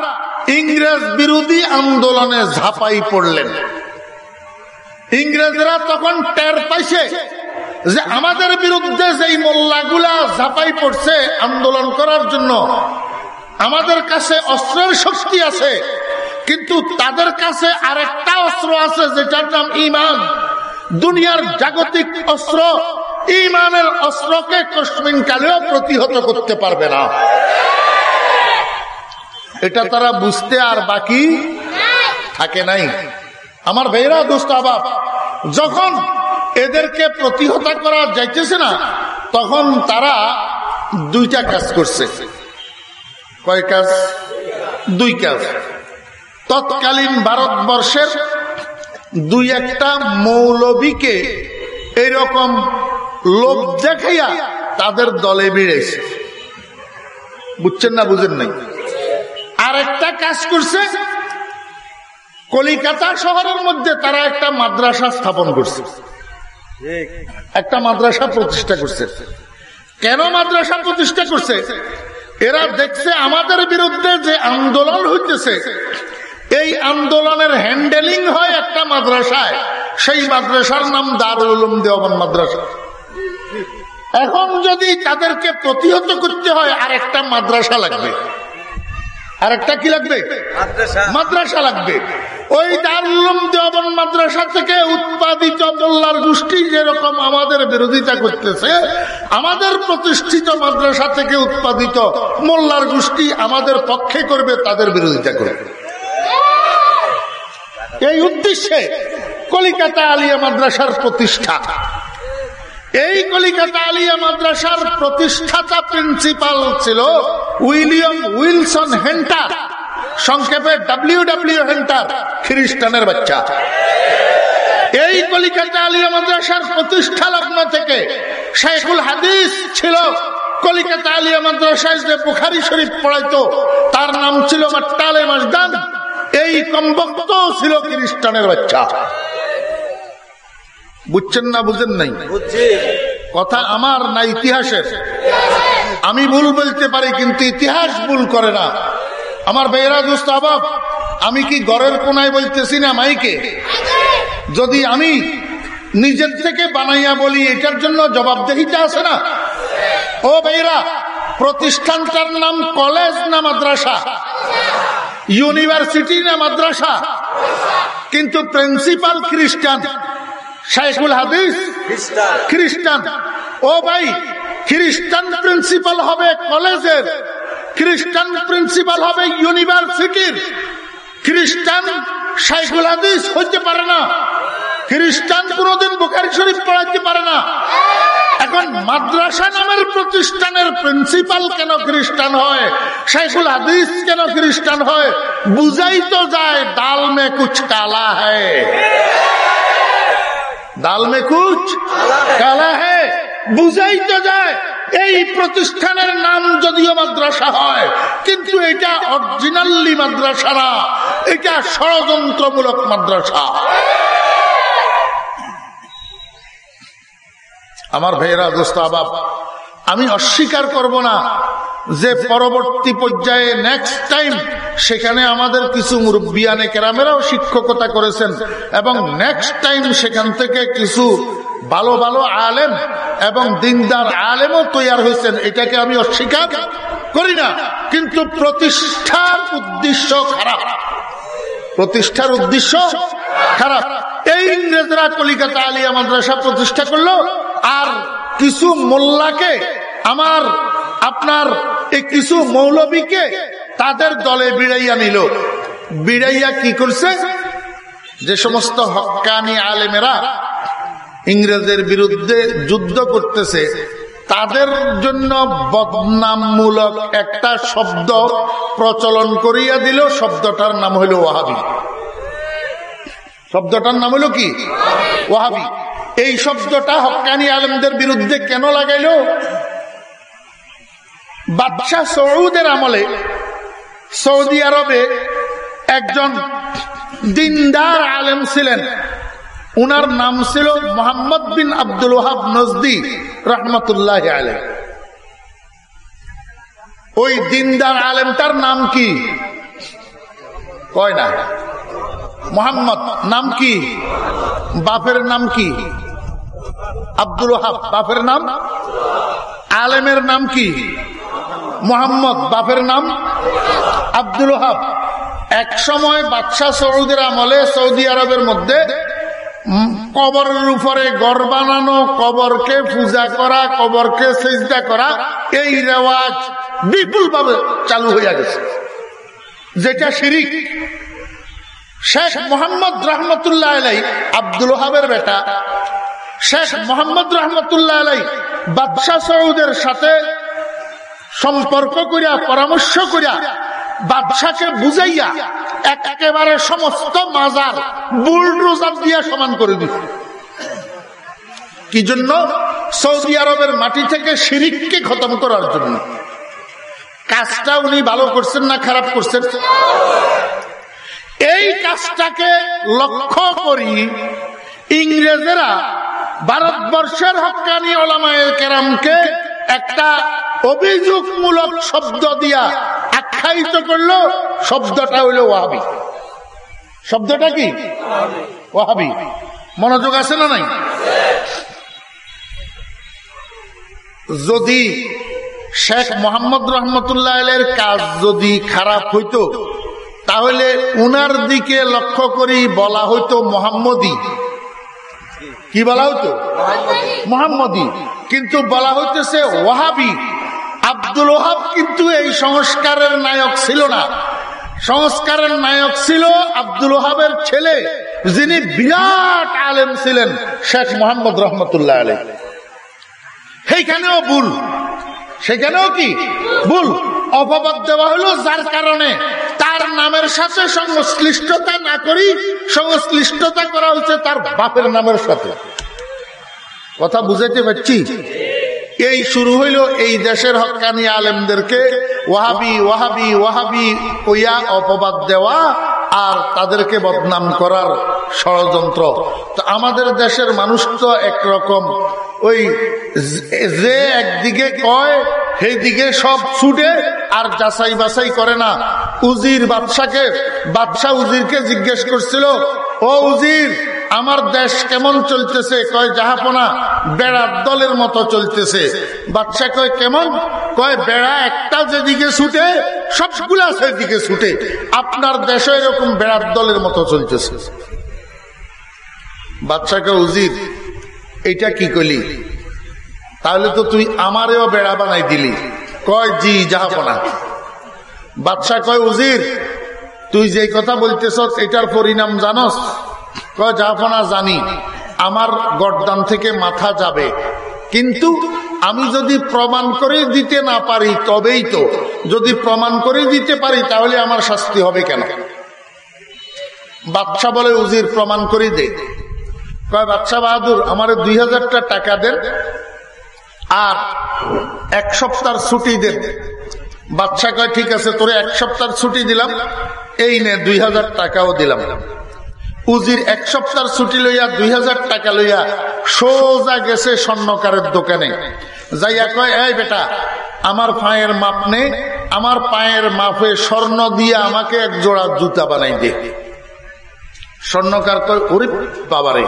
ইংরেজ বিরোধী আন্দোলনে ঝাঁপাই পড়লেন। ইংরেজরা তখন টের পাইছে যে আমাদের বিরুদ্ধে যেই মোল্লাগুলা ঝাঁপাই পড়ছে আন্দোলন করার জন্য, আমাদের কাছে অস্ত্রের শক্তি আছে, কিন্তু তাদের কাছে আরেকটা অস্ত্র আছে যেটার নাম ইমান। দুনিয়ার জাগতিক অস্ত্র, ইমানের অস্ত্রকে কশ্মিন কালেও প্রতিহত করতে পারবে না। এটা তারা বুঝতে আর বাকি থাকে নাই। আমার ভাইরা দোস্ত আবাব, যখন এদেরকে প্রতিহতা করা যাইতেছে না, তখন তারা দুইটা কাজ করছে। কয় কাজ? দুই কাজ। তৎকালীন ভারতবর্ষের দুই একটা মৌলবীকে এরকম লোভ দেখাইয়া তাদের দলে বেড়েছে। বুঝছেন না, বুঝেন নাই? আর একটা কাজ করছে কলিকাতা শহরের মধ্যে তারা একটা মাদ্রাসা স্থাপন করছে। একটা মাদ্রাসা প্রতিষ্ঠা করছে। কেন মাদ্রাসা প্রতিষ্ঠা করছে? এরা দেখছে আমাদের বিরুদ্ধে যে আন্দোলন হইতেছে এই আন্দোলনের হ্যান্ডেলিং হয় একটা মাদ্রাসায়। সেই মাদ্রাসার নাম দারুল দেওয়ান মাদ্রাসা। এখন যদি তাদেরকে প্রতিহত করতে হয় আর একটা মাদ্রাসা লাগবে। আর একটা কি লাগবে? মাদ্রাসা লাগবে। ওই দারুলুম দেওয়ান মাদ্রাসা থেকে উৎপাদিত মোল্লার গোষ্ঠী যেরকম আমাদের বিরোধিতা করতেছে, আমাদের প্রতিষ্ঠিত মাদ্রাসা থেকে উৎপাদিত মোল্লার গোষ্ঠী আমাদের পক্ষে করবে, তাদের বিরোধিতা করবে। এই উদ্দেশ্যে কলিকাতা আলিয়া মাদ্রাসার প্রতিষ্ঠা। এই কলিকাতা আলিয়া মাদ্রাসার প্রতিষ্ঠাতা প্রিন্সিপাল ছিল উইলিয়াম উইলসন হেন্টার। সংক্ষেপে ডাব্লিউ ডাব্লিউ হেন্টার খ্রিস্টানের বাচ্চা। এই কলিকাতা আলিয়া মাদ্রাসার প্রতিষ্ঠা লগ্ন থেকে শেখুল হাদিস ছিল। কলিকাতা আলিয়া মাদ্রাসায় যে বুখারি শরীফ পড়াইতো তার নাম ছিল মাট্টালে মাসদান এই কমবক্ত ছিল খ্রিস্টানের বাচ্চা। বুঝছেন না বুঝেন নাই? কথা আমার না ইতিহাসের? আমি ভুল বলতে পারি কিন্তু ইতিহাস ভুল করে না। আমার বেয়েরা দোস্ত আবাব আমি কি গড়ের কোনায় বলতেছি না মাইকে? যদি আমি নিজের থেকে বানাইয়া বলি, এটার জন্য জবাবদেহিতা আছে না? ও বেয়েরা প্রতিষ্ঠানটার নাম কলেজ না মাদ্রাসা? ইউনিভার্সিটি না মাদ্রাসা? কিন্তু প্রিন্সিপাল খ্রিস্টান, শাইখুল হাদিস খ্রিস্টান। ও ভাই, খ্রিস্টান প্রিন্সিপাল হবে কলেজের। খ্রিস্টান প্রিন্সিপাল হবে ইউনিভার্সিটির। খ্রিস্টান শাইখুল হাদিস হইতে পারে না। খ্রিস্টান কোনদিন বুখারি শরীফ পড়াইতে পারে না। এখন মাদ্রাসা নামের প্রতিষ্ঠানের প্রিন্সিপাল কেন খ্রিস্টান হয়? শাইখুল হাদিস কেন খ্রিস্টান হয়? বুঝাই তো যায়, ডাল মে কুছ কালা হ্যায় ডাল মে কুচ কালা হে। বুঝাই তো যায় এই প্রতিষ্ঠানের নাম যদিও মাদ্রাসা হয়, কিন্তু এটা অরিজিনালি মাদ্রাসা না। এটা ষড়যন্ত্রমূলক মাদ্রাসা। আমার ভাইয়েরা, দোস্ত আবাব আমি অস্বীকার করব না যে পরবর্তী পর্যায়ে নেক্সট টাইম সেখানে আমাদের কিছু মুরব্বিয়ানে কেরামেরাও শিক্ষকতা করেছেন এবং নেক্সট টাইম সেখান থেকে কিছু ভালো ভালো আলেম এবং দিনদার আলেমও তৈয়ার হয়েছেন। এটাকে আমি অস্বীকার করি না, কিন্তু প্রতিষ্ঠার উদ্দেশ্য খারাপ। প্রতিষ্ঠার উদ্দেশ্য খারাপ। এই ইংরেজরা কলিকাতা আলিয়া মাদ্রাসা প্রতিষ্ঠা করল, আর কিছু মোল্লাকে, আমার, আপনার এই কিছু মৌলবীকে তাদের দলে বিড়াইয়া নিল। বিড়াইয়া কি করছে? যে সমস্ত হকানি আলেমেরা ইংরেজের বিরুদ্ধে যুদ্ধ করতেছে, তাদের জন্য বদনামমূলক একটা শব্দ প্রচলন করিয়া দিল, শব্দটার নাম হইল ওয়াহাবি। শব্দটার নাম হইল কি? ওয়াহাবি। এই শব্দটা হকানি আলমদের বিরুদ্ধে কেন লাগাইল? বাদশাহ সৌদের আমলে সৌদি আরবে একজন দিনদার আলেম ছিলেন। উনার নাম ছিল মোহাম্মদ বিন আব্দুল ওহাব নজদি, রহমতুল্লাহ আলম ওই দিনদার আলেমটার নাম কি? কয় না। মোহাম্মদ, নাম কি? বাপের নাম কি? আব্দুল ওহাব বাপের নাম? আলেমের নাম কি? মোহাম্মদ, বাপের নাম? আব্দুল ওহাব এক সময় বাদশাহ সৌদির আমলে সৌদি আরবের মধ্যে কবরের উপরে গর বানানো, কবরকে পূজা করা, কবরকে সেজদা করা, এই রেওয়াজ বিপুল ভাবে চালু হইয়া গেছে। যেটা শিরিক। শেখ মোহাম্মদ রহমতুল্লাহ আলাই আব্দুল হাবের বেটা। শেখ মোহাম্মদ রহমতুল্লাহ আলাই বাদশাহ সৌদের সাথে সম্পর্ক করিয়া, পরামর্শ করিয়া বাদশাকে বুঝাইয়া একেবারে সমস্ত মাজার বুলডোজার দিয়া সমান করে দিল কি জন্য? সৌদি আরবের মাটি থেকে শিরিককে খতম করার জন্য। কাজটা উনি ভালো করছেন না খারাপ করছেন? এই কাজটাকে লক্ষ্য করি ইংরেজেরা ভারতবর্ষের হকানি ওলামায়ের কেরামকে একটা অভিযোগমূলক শব্দ দিয়া আখ্যায়িত করল, শব্দটা হইল ওয়াহাবি। শব্দটা কি? ওয়াহাবি। মনোযোগ আছে না নাই? যদি শেখ মোহাম্মদ রহমতুল্লাহ এর কাজ যদি খারাপ হইতো, তাহলে উনার দিকে লক্ষ্য করি বলা হইতো মোহাম্মদী। কি বলা হতো? মোহাম্মদী। কিন্তু বলা হইতেছে ওয়াহাবি। আব্দুল ওহাব কিন্তু এই সংস্কারের নায়ক ছিল না। সংস্কারের নায়ক ছিল আব্দুল ওহাবের ছেলে, যিনি বিরাট আলেম ছিলেন, শেখ মোহাম্মদ রহমতুল্লাহ আলী সেইখানেও ভুল। সেখানেও কি? ভুল। অপবাদ দেওয়া হলো যার কারণে। তার নামের সাথে সংশ্লিষ্টতা না করি, সংশ্লিষ্টতা করা হচ্ছে তার বাপের নামের সাথে। কথা বুঝাইতে পারছি? এই শুরু হইল এই দেশের হকানি আলেমদেরকে। ওয়াহাবি ওয়াহাবি ওয়াহাবি অপবাদ দেওয়া আর তাদেরকে বদনাম করার ষড়যন্ত্র। তো আমাদের দেশের মানুষ তো একরকম। ওই যে একদিকে কয় সেই দিকে সব ছুটে আর যাচাই বাছাই করে না। উজির বাদশাকে, বাদশাহ উজিরকে জিজ্ঞেস করছিল, ও উজির আমার দেশ কেমন চলতেছে? কয় জাহাপনা, বেড়ার দলের মতো চলতেছে। বাচ্চা কয়, কেমন? কয়, বেড়া একটা যেদিকে ছুটে, সবগুলা সেদিকে ছুটে। আপনার দেশে এরকম বেড়ার দলের মতো চলতেছে। বাচ্চাকে উজির এটা কি কলি তাহলে তো তুই আমারেও বেড়া বানাই দিলি। কয়, জি, জাহাপনা। বাদশাহ কয়, উজির, তুই যে কথা বলতেছ এটার পরিণাম জানস? জানি, আমার গরদান থেকে মাথা যাবে। কিন্তু আমি যদি প্রমাণ করে দিতে না পারি, তবেই তো। যদি প্রমাণ করে দিতে পারি, তাহলে আমার শাস্তি হবে কেন? বাদশাহ বলে, উজির, প্রমাণ করে দে। বাদশাহ বাহাদুর, আমার দুই হাজারটা টাকা দেন আর এক সপ্তাহ ছুটি দেন। বাচ্চা কয়, ঠিক আছে, তোরে এক সপ্তাহ ছুটি দিলাম। এই নে, দুই হাজার টাকাও দিলাম। উজির এক সপ্তাহ ছুটি লইয়া দুই হাজার টাকা লইয়া সোজা গেছে স্বর্ণকারের দোকানে। যাইয়া কয়, এই বেটা, আমার পায়ের মাপ নে, আমার পায়ের মাপে স্বর্ণ দিয়ে আমাকে এক জোড়া জুতা বানাই দে। স্বর্ণকার কয়, ওরে বাবারে,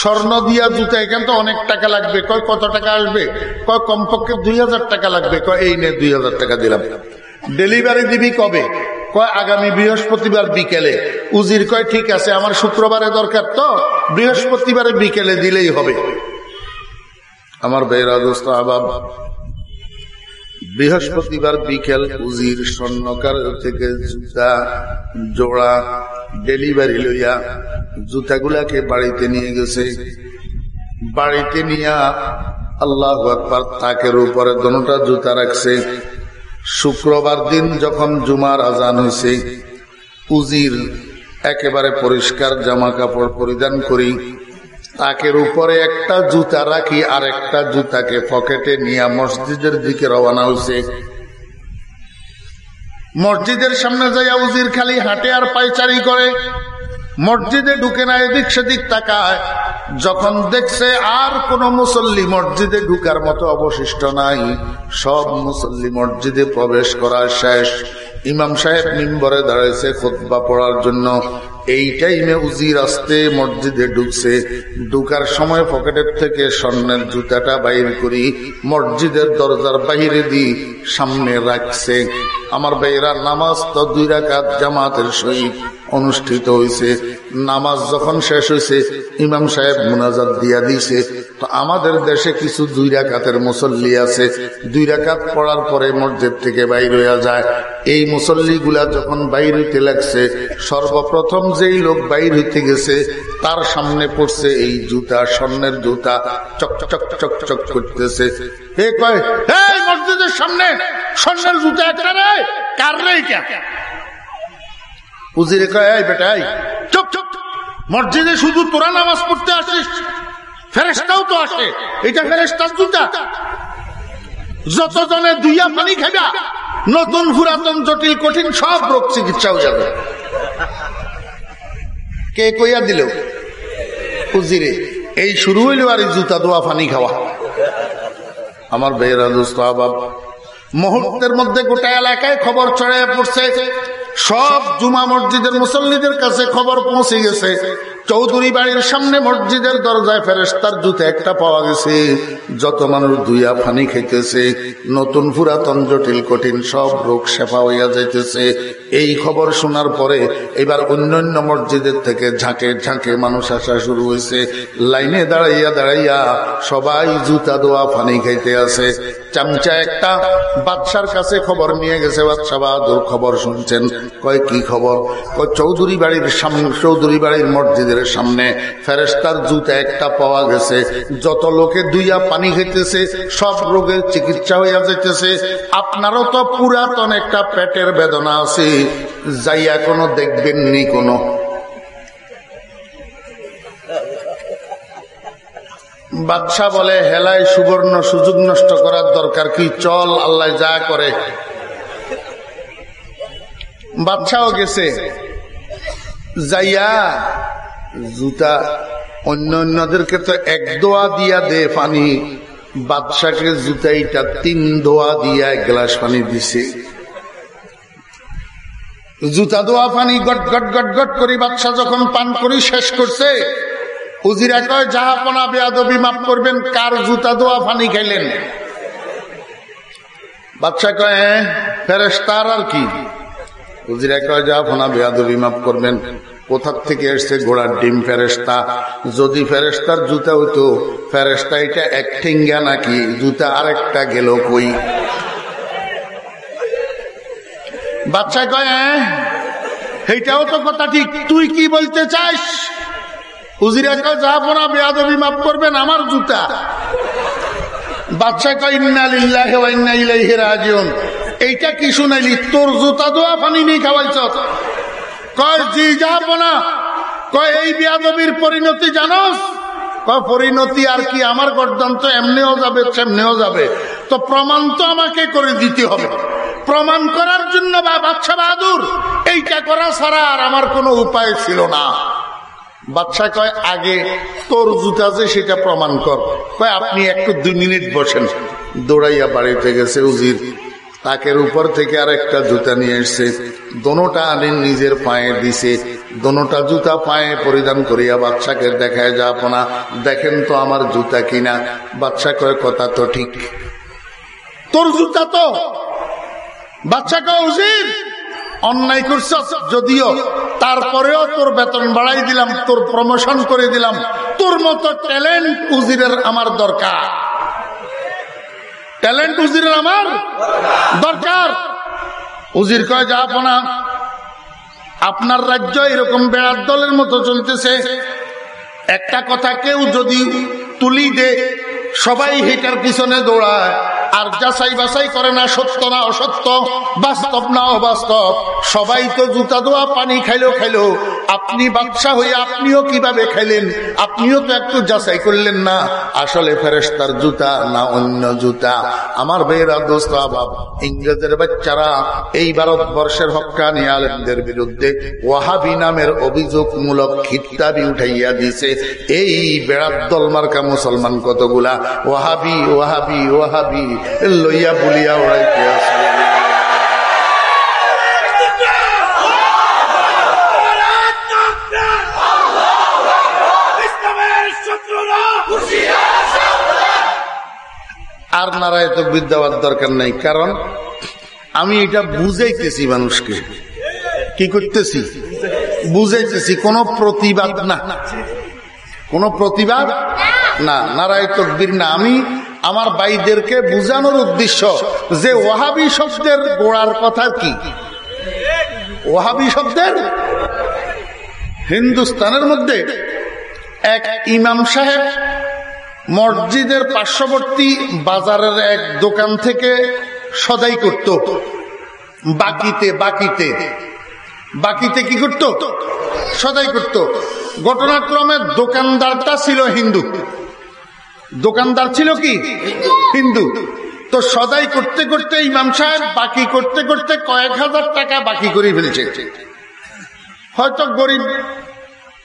স্বর্ণ দিয়া জুতা, এখান তো অনেক টাকা লাগবে। কয়, কত টাকা আসবে? কয়, কমপক্ষে দুই হাজার টাকা লাগবে। কয়, এই নে দুই হাজার টাকা দিলাম। ডেলিভারি দিবি কবে? কয়, আগামী বৃহস্পতিবার বিকেলে। উজির কয়, ঠিক আছে, আমার শুক্রবারে দরকার তো, বৃহস্পতিবারে বিকেলে দিলেই হবে। আমার বেরা দোস্ত বৃহস্পতিবার বিকেল উজির স্বর্ণকার থেকে জুতা, জোড়া, ডেলিভারি লইয়া জুতাগুলাকে বাড়িতে নিয়ে গেছে। বাড়িতে নিয়া আল্লাহ তাকের উপরে দোনোটা জুতা রাখছে। শুক্রবার দিন যখন জুমার আজান হয়েছে উজির একেবারে পরিষ্কার জামা কাপড় পরিধান করি, তাকের উপরে একটা জুতা রাখি আর একটা জুতাকে পকেটে নিয়ে মসজিদের দিকে রওনা হয়েছে মসজিদের সামনে যাইয়া উজির খালি হাঁটে আর পাইচারি করে, মসজিদে ঢুকে না এদিক সেদিক তাকায় যখন দেখছে আর কোন মুসল্লি মসজিদে ঢুকার মতো অবশিষ্ট নাই, সব মুসল্লি মসজিদে প্রবেশ করা শেষ। ইমাম সাহেব মিম্বরে দাঁড়াইছে খোদবা পড়ার জন্য। এই টাইমে উজির আসতে মসজিদে ঢুকছে। ঢুকার সময় পকেটের থেকে স্বর্ণের জুতাটা বাইর করি, মসজিদের দরজার বাইরে দিয়ে সামনে রাখছে। আমার ভাইয়েরা নামাজ তো দুই রাকাত জামাতের সহিত অনুষ্ঠিত হয়েছে নামাজ যখন শেষ হয়েছে ইমাম সাহেব মুনাজাত দিয়া দিছে। তো আমাদের দেশে কিছু দুই রাকাতের মুসল্লি আছে। দুই রাকাত পড়ার পরে মসজিদ থেকে বাইর হইয়া যায়। এই মুসল্লি গুলা যখন বাইর হইতে লাগছে, সর্বপ্রথম যেই লোক বাইর হইতে গেছে, তার সামনে পড়ছে এই জুতা, স্বর্ণের জুতা, চক চক চক চক করতেছে। এ কয়, এই মসজিদের সামনে স্বর্ণের জুতা একটা রে উজিরে কয়, এই বেটা, এই, চুপ চুপ মসজিদে শুধু তোরা নামাজ পড়তে আসিস ফেরেস্তাও তো আসে। এটা ফেরেস্তার জুতা। যত জনে দুইয়া পানি খাইবা, নতুন পুরাতন, জটিল, কঠিন সব রোগ চিকিৎসাও যাবে। কে কইয়া দিল, উজিরে, এই শুরু হইল আর জুতা দোয়া পানি খাওয়া। আমার আবাব মুহূর্তের মধ্যে গোটা এলাকায় খবর ছড়াইয়া পড়ছে সব জুমা মসজিদের মুসল্লিদের কাছে খবর পৌঁছে গেছে। চৌধুরী বাড়ির সামনে মসজিদের দরজায় ফেরেস্তার জুতে একটা পাওয়া গেছে। যত মানুষ দুইয়া ফানি খাইতেছে, নতুন পুরাতন জটিল কঠিন সব রোগ সেফা হইয়া যাইতেছে। এই খবর শোনার পরে এবার অন্যান্য মসজিদের থেকে ঝাঁকে ঝাঁকে মানুষ আসা শুরু হয়েছে লাইনে দাঁড়াইয়া দাঁড়াইয়া সবাই জুতা দোয়া ফানি খাইতে আছে। চামচা একটা, বাদশার কাছে খবর নিয়ে গেছে, বাদশা বাহাদুর খবর শুনছেন। কয়, কি খবর? কয়, চৌধুরী বাড়ির সামনে, চৌধুরী বাড়ির মসজিদের সামনে ফেরেস্তার জুতা একটা পাওয়া গেছে। যত লোকে দুইয়া পানি খেতেছে সব রোগের চিকিৎসা হইয়া যাইতেছে। আপনারও তো পুরাতন একটা পেটের বেদনা আছে। যাইয়া কোনো দেখবেননি কোনো। বাদশা বলে, হেলায় সুবর্ণ সুযোগ নষ্ট করার দরকার কি? চল, আল্লাহ যা করে। বাদশাও গেছে। যাইয়া জুতা অন্য অন্যদেরকে তো এক দোয়া দিয়া দে পানি। বাদশাকে জুতাইটা তিন দোয়া দিয়া এক গ্লাস পানি দিছে। জুতা দোয়া পানি গট গট গট গট করি বাদশা যখন পান করি শেষ করছে। উজিরা কয় জাহাপনা বেয়াদবি মাফ করবেন, কার জুতা দোয়া পানি খাইলেন? বাদশা কয় ফেরেস্তার আর কি? উজিরা কয় জাহাপনা বেয়াদবি মাফ করবেন কোথার থেকে এসছে ঘোড়ার ডিম ফেরেস্তা যদি ফেরেস্তার জুতা হইতো ফেরেস্তা এটা এক ঠেঙ্গা নাকি? জুতা আরেকটা গেল কই? বাচ্চা কয় এইটাও তো কথা ঠিক। তুই কি বলতে চাস? করবেন আমার জুতা। বাচ্চা কয় এইটা কি শুনাইলি? তোর জুতা দোয়া পানি নেই খাওয়াইছ? কয়, জি, যাব না। কয়, এই বেয়াদবির পরিণতি জানোস? পরিণতি আর কি, আমার গর্দন তো এমনিও যাবে, সেমনিও যাবে। তো প্রমাণ তো আমাকে করে দিতে হবে। প্রমাণ করার জন্য বা বাচ্চা বাহাদুর, এইটা করা ছাড়া আর আমার কোনো উপায় ছিল না। বাচ্চা কয়, আগে তোর জুতা যে, সেটা প্রমাণ কর। কয়, আপনি একটু দুই মিনিট বসেন। দৌড়াইয়া বাড়িতে গেছে উজির। তাকের উপর থেকে আর একটা জুতা নিয়ে এসছে। দোনোটা আনেন নিজের পায়ে দিছে। দোনোটা জুতা পায়ে পরিধান করিয়া বাচ্চাকে দেখায়, যা আপনা, দেখেন তো আমার জুতা কিনা। বাচ্চা কয়, কথা তো ঠিক। তোর জুতা তো? বাচ্চা কয় উজির অন্যায় করছ যদিও। তারপরেও তোর বেতন বাড়াই দিলাম, তোর প্রমোশন করে দিলাম। তোর মতো ট্যালেন্ট উজিরের আমার দরকার। ট্যালেন্ট উজিরের আমার দরকার। উজির কয়, যা আপনা আপনার রাজ্য এরকম বেড়ার দলের মতো চলতেছে। একটা কথা কেউ যদি তুলি দে, সবাই হেটার পিছনে দৌড়ায়। আর যাচাই বাছাই করে না, সত্য না অসত্য, বাস্তব না অবাস্তব সবাই তো জুতা দোয়া পানি খাইলো খাইলো। আপনি বাদশাহ হয়ে আপনিও কীভাবে খাইলেন? আপনিও তো একটু যাচাই করলেন না। আসলে ফেরেস্তার জুতা না অন্য জুতা? আমার বেয়েরা দোস্ত, আবাব, ইংরেজের বাচ্চারা, এই ভারতবর্ষের হকানি আলেমদের বিরুদ্ধে ওয়াহাবি নামের অভিযোগমূলক খিতাবি উঠাইয়া দিছে। এই বেড়ার দল মার্কা মুসলমান কতগুলা? ওয়াহাবি ওয়াহাবি ওয়াহাবি। লইয়া বলিয়া ওড়াইতে আসে আর নারায় তো বিদ্যাবাদ দরকার নাই, কারণ আমি এটা বুঝাইতেছি মানুষকে। কি করতেছি? বুঝাইতেছি, কোন প্রতিবাদ না। কোন প্রতিবাদ না। নারায় তকবির না, আমি আমার ভাইদেরকে বুঝানোর উদ্দেশ্য যে ওয়াহাবি শব্দের গোড়ার কথা কি? ওয়াহাবি শব্দের হিন্দুস্তানের মধ্যে এক ইমাম সাহেব মসজিদের পার্শ্ববর্তী বাজারের এক দোকান থেকে সদাই করত। বাকিতে বাকিতে। বাকিতে কি করত? সদাই করত। ঘটনাক্রমে দোকানদারটা ছিল হিন্দু। দোকানদার ছিল কি? হিন্দু। তো সদাই করতে করতে ইমাম সাহেব বাকি করতে করতে কয়েক হাজার টাকা বাকি করে ফেলেছে। হয়তো গরিব,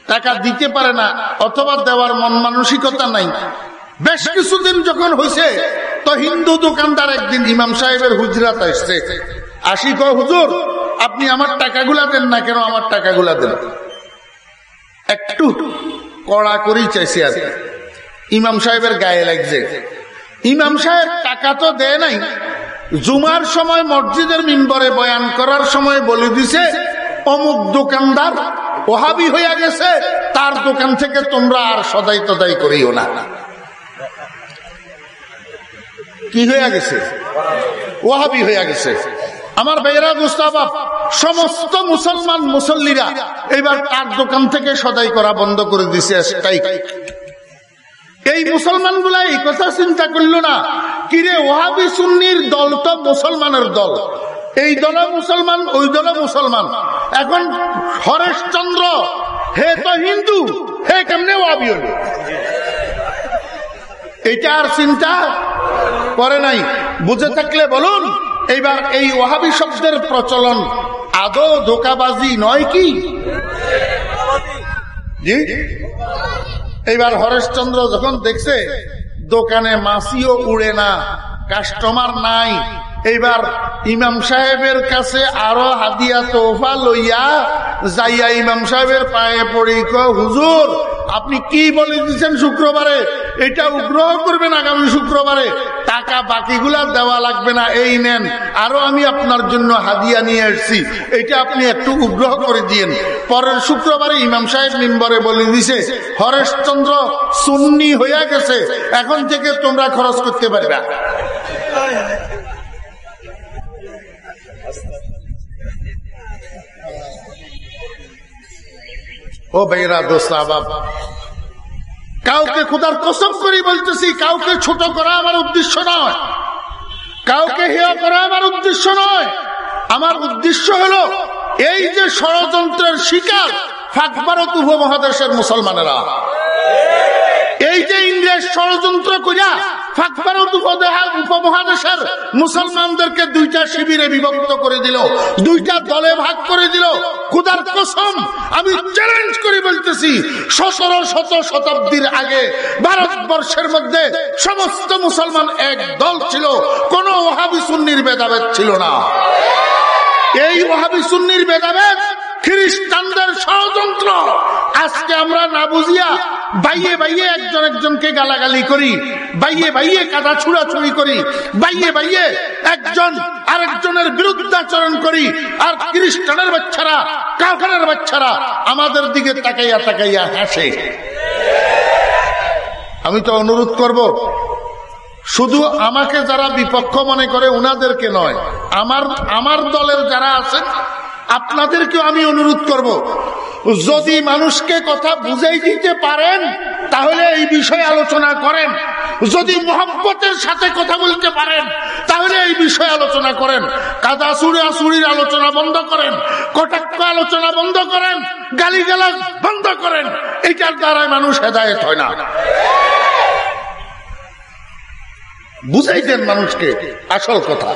টাকা দিতে পারে না অথবা দেওয়ার মন মানসিকতা নাই। বেশ কিছুদিন যখন হয়েছে তো হিন্দু দোকানদার একদিন ইমাম সাহেবের হুজরাত আসছে। আসি কয়, হুজুর, আপনি আমার টাকাগুলা দেন না কেন? আমার টাকাগুলা দেন। একটু কড়া করেই চাইছি আর কি। ইমাম সাহেবের গায়ে লাগছে। ইমাম সাহেব টাকা তো দেয় নাই। জুমার সময় মসজিদের মিম্বরে বয়ান করার সময় বলে দিছে, অমুক দোকানদার ওহাবি হইয়া গেছে, তার দোকান থেকে তোমরা আর সদাই তদাই করিও না। কি হইয়া গেছে? ওহাবি হইয়া গেছে। আমার বেয়েরা মুস্তাবাব সমস্ত মুসলমান মুসল্লিরা এবার তার দোকান থেকে সদাই করা বন্ধ করে দিছে, স্ট্রাইক। এই মুসলমানগুলা এই কথা চিন্তা করল না। কিরে, ওহাবি সুন্নির দল তো মুসলমানের দল। এই দলে মুসলমান, ওই দলে মুসলমান। এখন হরেশচন্দ্র হে তো হিন্দু, হে কেমনে ওহাবি হল? এটা আর চিন্তা করে নাই। বুঝে থাকলে বলুন, এইবার এই ওহাবি শব্দের প্রচলন আদৌ ধোকাবাজি নয় কি? জি? এইবার হরেশচন্দ্র যখন দেখছে, দোকানে মাসিও উড়ে না কাস্টমার নাই, এইবার ইমাম সাহেবের কাছে আরও হাদিয়া তোফা লইয়া যাইয়া ইমাম সাহেবের পায়ে পড়ি হুজুর, আপনি কি বলে দিচ্ছেন শুক্রবারে? এটা উগ্রহ করবেন আগামী শুক্রবারে। টাকা বাকিগুলা দেওয়া লাগবে না, এই নেন। আরও আমি আপনার জন্য হাদিয়া নিয়ে এসছি। এটা আপনি একটু উগ্রহ করে দিয়েন। পরের শুক্রবারে ইমাম সাহেব মিম্বরে বলে দিছে, হরেশচন্দ্র সুন্নি হইয়া গেছে, এখন থেকে তোমরা খরচ করতে পারবে। ও বেরা দোসা বাবা কাউকে খোদার কসম করি বলতেছি, কাউকে ছোট করা আমার উদ্দেশ্য নয়। কাউকে হেয় করা আমার উদ্দেশ্য নয়। আমার উদ্দেশ্য হলো এই যে ষড়যন্ত্রের শিকার ফাঁক ভারত উপমহাদেশের মুসলমানেরা। এই যে ইংরেজ ষড়যন্ত্র করিয়া ফাঁক ভারত উপদেহা- উপমহাদেশের মুসলমানদেরকে দুইটা শিবিরে বিভক্ত করে দিল, দুইটা দলে ভাগ করে দিল। খুদার কসম, আমি চ্যালেঞ্জ করে বলতেছি, সতেরো শত শতাব্দীর আগে ভারতবর্ষের মধ্যে সমস্ত মুসলমান এক দল ছিল, কোন ওহাবি সুন্নির ভেদাভেদ ছিল না। এই ওহাবি সুন্নির ভেদাভেদ খ্রিস্টানদের ষড়যন্ত্র। আজকে আমরা না বুঝিয়া বাইয়ে বাইয়ে একজন একজনকে গালাগালি করি, বাইয়ে বাইয়ে কাদা ছুড়াছুড়ি করি, বাইয়ে বাইয়ে একজন আরেকজনের বিরুদ্ধাচরণ করি, আর খ্রিস্টানের বাচ্চারা কালখানের বাচ্চারা আমাদের দিকে তাকাইয়া তাকাইয়া হাসে। আমি তো অনুরোধ করব, শুধু আমাকে যারা বিপক্ষ মনে করে উনাদেরকে নয়, আমার আমার দলের যারা আছেন আপনাদেরকেও আমি অনুরোধ করব, যদি মানুষকে কথা বুঝাই দিতে পারেন, তাহলে এই বিষয়ে আলোচনা করেন। যদি মোহাম্মতের সাথে কথা বলতে পারেন, তাহলে এই বিষয়ে আলোচনা করেন। কাদা সুড়া সুড়ির আলোচনা বন্ধ করেন, কটাক্ষ আলোচনা বন্ধ করেন, গালিগালাজ বন্ধ করেন, এটার দ্বারাই মানুষ হেদায়ত হয় না। বুঝাইতেন মানুষকে, আসল কথা।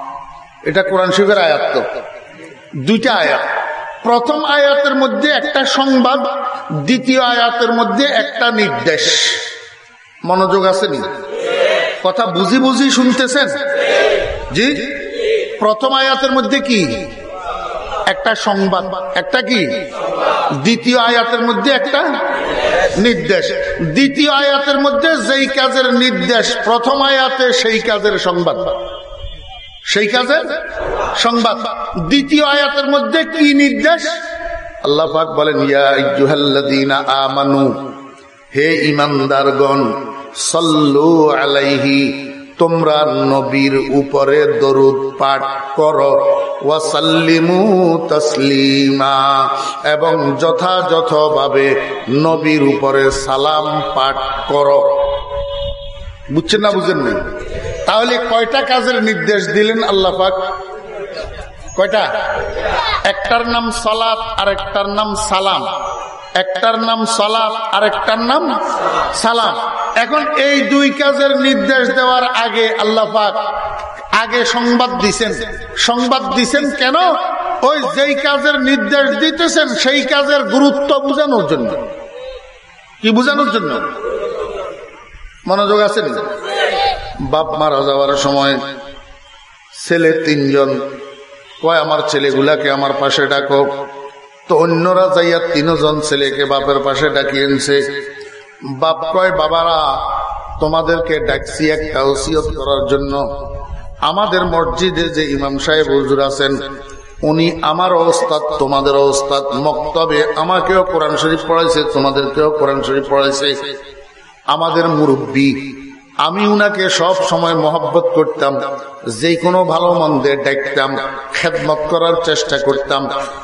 এটা কোরআন শিবের আয়াত তো। দুইটা আয়াত। প্রথম আয়াতের মধ্যে একটা সংবাদ, দ্বিতীয় আয়াতের মধ্যে একটা নির্দেশ। মনোযোগ আসেনি? কথা বুঝি বুঝি শুনতেছেন? জি? প্রথম আয়াতের মধ্যে কি? একটা সংবাদ। একটা কি? দ্বিতীয় আয়াতের মধ্যে একটা নির্দেশ। দ্বিতীয় আয়াতের মধ্যে যেই কাজের নির্দেশ, প্রথম আয়াতে সেই কাজের সংবাদ। সেই কাজের সংবাদ। দ্বিতীয় আয়াতের মধ্যে কি নির্দেশ? আল্লাহ পাক বলেন, ইয়া আমানু, হে ইমানদারগণ সল্লু আলাইহি, তোমরা নবীর উপরে দরুদ পাঠ করো। ওয়াসাল্লিমু তসলিমা। এবং যথাযথভাবে নবীর উপরে সালাম পাঠ করো। বুঝছেন না বুঝেন না তাহলে কয়টা কাজের নির্দেশ দিলেন আল্লাহ পাক? কয়টা? একটার নাম সলাৎ আর একটার নাম সালাম। একটার নাম সলাৎ আর একটার নাম সালাম। এখন এই দুই কাজের নির্দেশ দেওয়ার আগে আল্লাহ পাক আগে সংবাদ দিছেন। সংবাদ দিছেন কেন? ওই যেই কাজের নির্দেশ দিতেছেন, সেই কাজের গুরুত্ব বোঝানোর জন্য। কি বোঝানোর জন্য? মনোযোগ আছেন বাপ মারা যাওয়ার সময় ছেলে তিনজন। কয়, আমার ছেলেগুলাকে আমার পাশে ডাকো। তো অন্যরা যাইয়া তিনজন ছেলেকে বাপের পাশে ডাকিয়েছে বাপ কয়, বাবারা, তোমাদেরকে ডাকছি একটা ওসিয়ত করার জন্য। আমাদের মসজিদে যে ইমাম সাহেব হুজুর আছেন, উনি আমার ওস্তাদ, তোমাদের ওস্তাদ, মক্তবে আমাকেও কোরআন শরীফ পড়াইছে, তোমাদেরকেও কোরআন শরীফ পড়াইছে। আমাদের মুরব্বী, আমি উনাকে সব সময় মহব্বত করতাম যে কোনো ভালো মন্দে ডাকতাম, খেদমত করার চেষ্টা করতাম।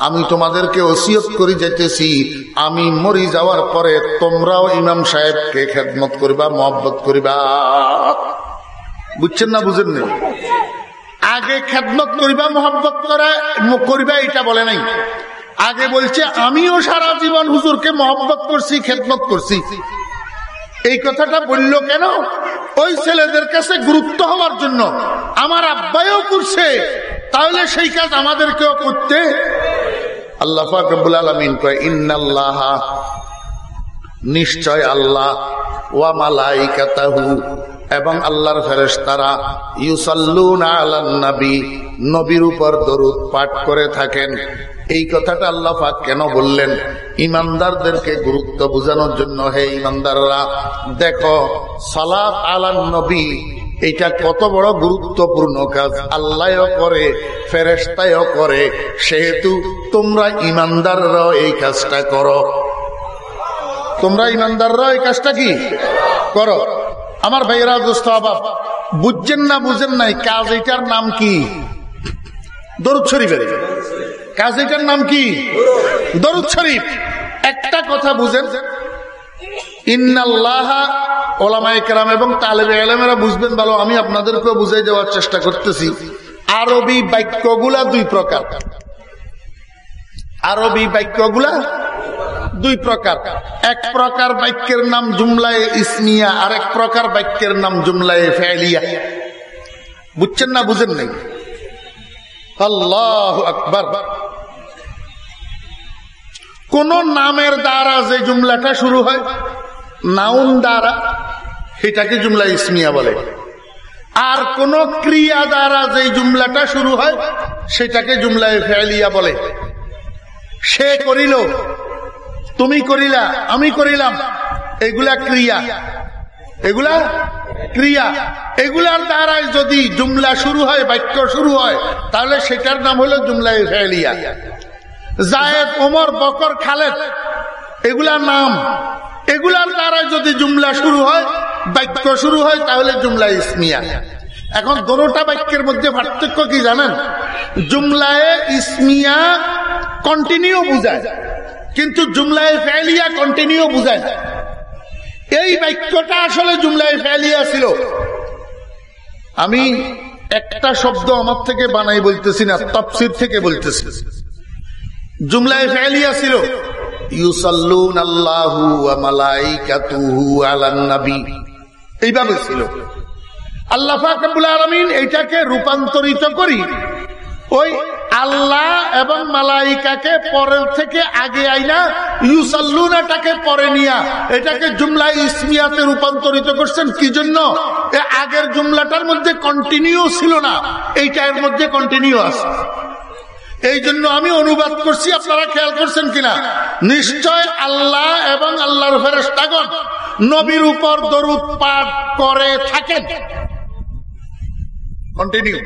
আমি তোমাদেরকে ওসিয়ত করে যেতেছি আমি মরি যাওয়ার পরে তোমরাও ইমাম সাহেবকে খেদমত করিবা, মহব্বত করিবা। বুঝছেন না বুঝেন না আগে খেদমত করিবা, মহব্বত করা করিবা এটা বলে নাই। আগে বলছে, আমিও সারা জীবন হুজুরকে মহব্বত করছি, খেদমত করছি। এই কথাটা বলল কেন? ওই ছেলেদের কাছে গুরুত্ব হওয়ার জন্য। আমার আব্বাইও করছে। তাহলে সেই কাজ আমাদেরকেও করতে। আল্লাহ ফাকবুল আলমিন কয়, ইন্নাল্লাহ। নিশ্চয় আল্লাহ। ওয়া মালাইকাতাহু। এবং আল্লাহর ফেরেশতারা ইউসাল্লুনা আলান নবী, নবীর উপর দরুদ পাঠ করে থাকেন। এই কথাটা আল্লাহ কেন বললেন? ইমানদারদেরকে গুরুত্ব বোঝানোর জন্য হে ইমানদাররা, দেখো, সালাত আলান নবী, এটা কত বড় গুরুত্বপূর্ণ কাজ। আল্লাহও করে ফেরেস্তায়ও করে। সেহেতু তোমরা ইমানদাররাও এই কাজটা করো। তোমরা ইমানদাররা এই কাজটা কি? করো। আমার ভাইয়েরা দোস্ত আবাব বুঝছেন না বুঝেন নাই, কাজ এটার নাম কি? দরুদ শরীফের। কাজ এটার নাম কি? দরুদ শরীফ। একটা কথা বুঝেন, ইন্নাল্লাহ কেরাম এবং বুঝবেন ভালো, আমি বুঝাই দেওয়ার চেষ্টা করতেছি। আরবি বাক্যগুলা দুই প্রকার। আরবি বাক্যগুলা দুই প্রকার। এক প্রকার বাক্যের নাম জুমলায় ইসমিয়া আর এক প্রকার বাক্যের নাম জুমলায় ফেলিয়া বুঝছেন না, বুঝেন নাই? আল্লাহ আকবর। কোন নামের দ্বারা যে জুমলাটা শুরু হয়, নাউন দ্বারা, সেটাকে জুমলা ইসমিয়া বলে। আর কোন ক্রিয়া দ্বারা যে জুমলাটা শুরু হয়, সেটাকে জুমলায় ফেলিয়া বলে। সে করিল তুমি করিলা, আমি করিলাম। এগুলা ক্রিয়া। এগুলা ক্রিয়া। এগুলার দ্বারাই যদি জুমলা শুরু হয়, বাক্য শুরু হয়, তাহলে সেটার নাম হলো জুমলা ফেলিয়া। জায়েদ, ওমর, বকর, খালেদ, এগুলার নাম। এগুলার দ্বারা যদি জুমলা শুরু হয়, বাক্য শুরু হয়, তাহলে জুমলা ইসমিয়া। এখন দোনোটা বাক্যের মধ্যে পার্থক্য কি জানেন? জুমলায় ইসমিয়া কন্টিনিউ বুঝায়। কিন্তু জুমলায় ফেলিয়া কন্টিনিউ বুঝায় এই বাক্যটা আসলে জুমলায় ফেলিয়া ছিল। আমি একটা শব্দ আমার থেকে বানাই বলতেছি না, তফসির থেকে বলতেছি। জুমলায় ফেলিয়া ছিল আল্লাহু এইভাবে ছিল। আল্লাহ এইটাকে রূপান্তরিত করি। ওই আল্লাহ এবং মালাইকাকে পরের থেকে আগে আইনা, ইউসাল্লুনাটাকে পরে নিয়া। এটাকে জুমলা ইসমিয়াতে রূপান্তরিত করছেন। কি জন্য? আগের জুমলাটার মধ্যে কন্টিনিউ ছিল না। এইটার মধ্যে কন্টিনিউ আছে। এই জন্য আমি অনুবাদ করছি, আপনারা খেয়াল করছেন কিনা? নিশ্চয় আল্লাহ এবং আল্লাহর ফেরেস্তাগণ নবীর উপর দরুদ পাঠ করে থাকেন। কন্টিনিউ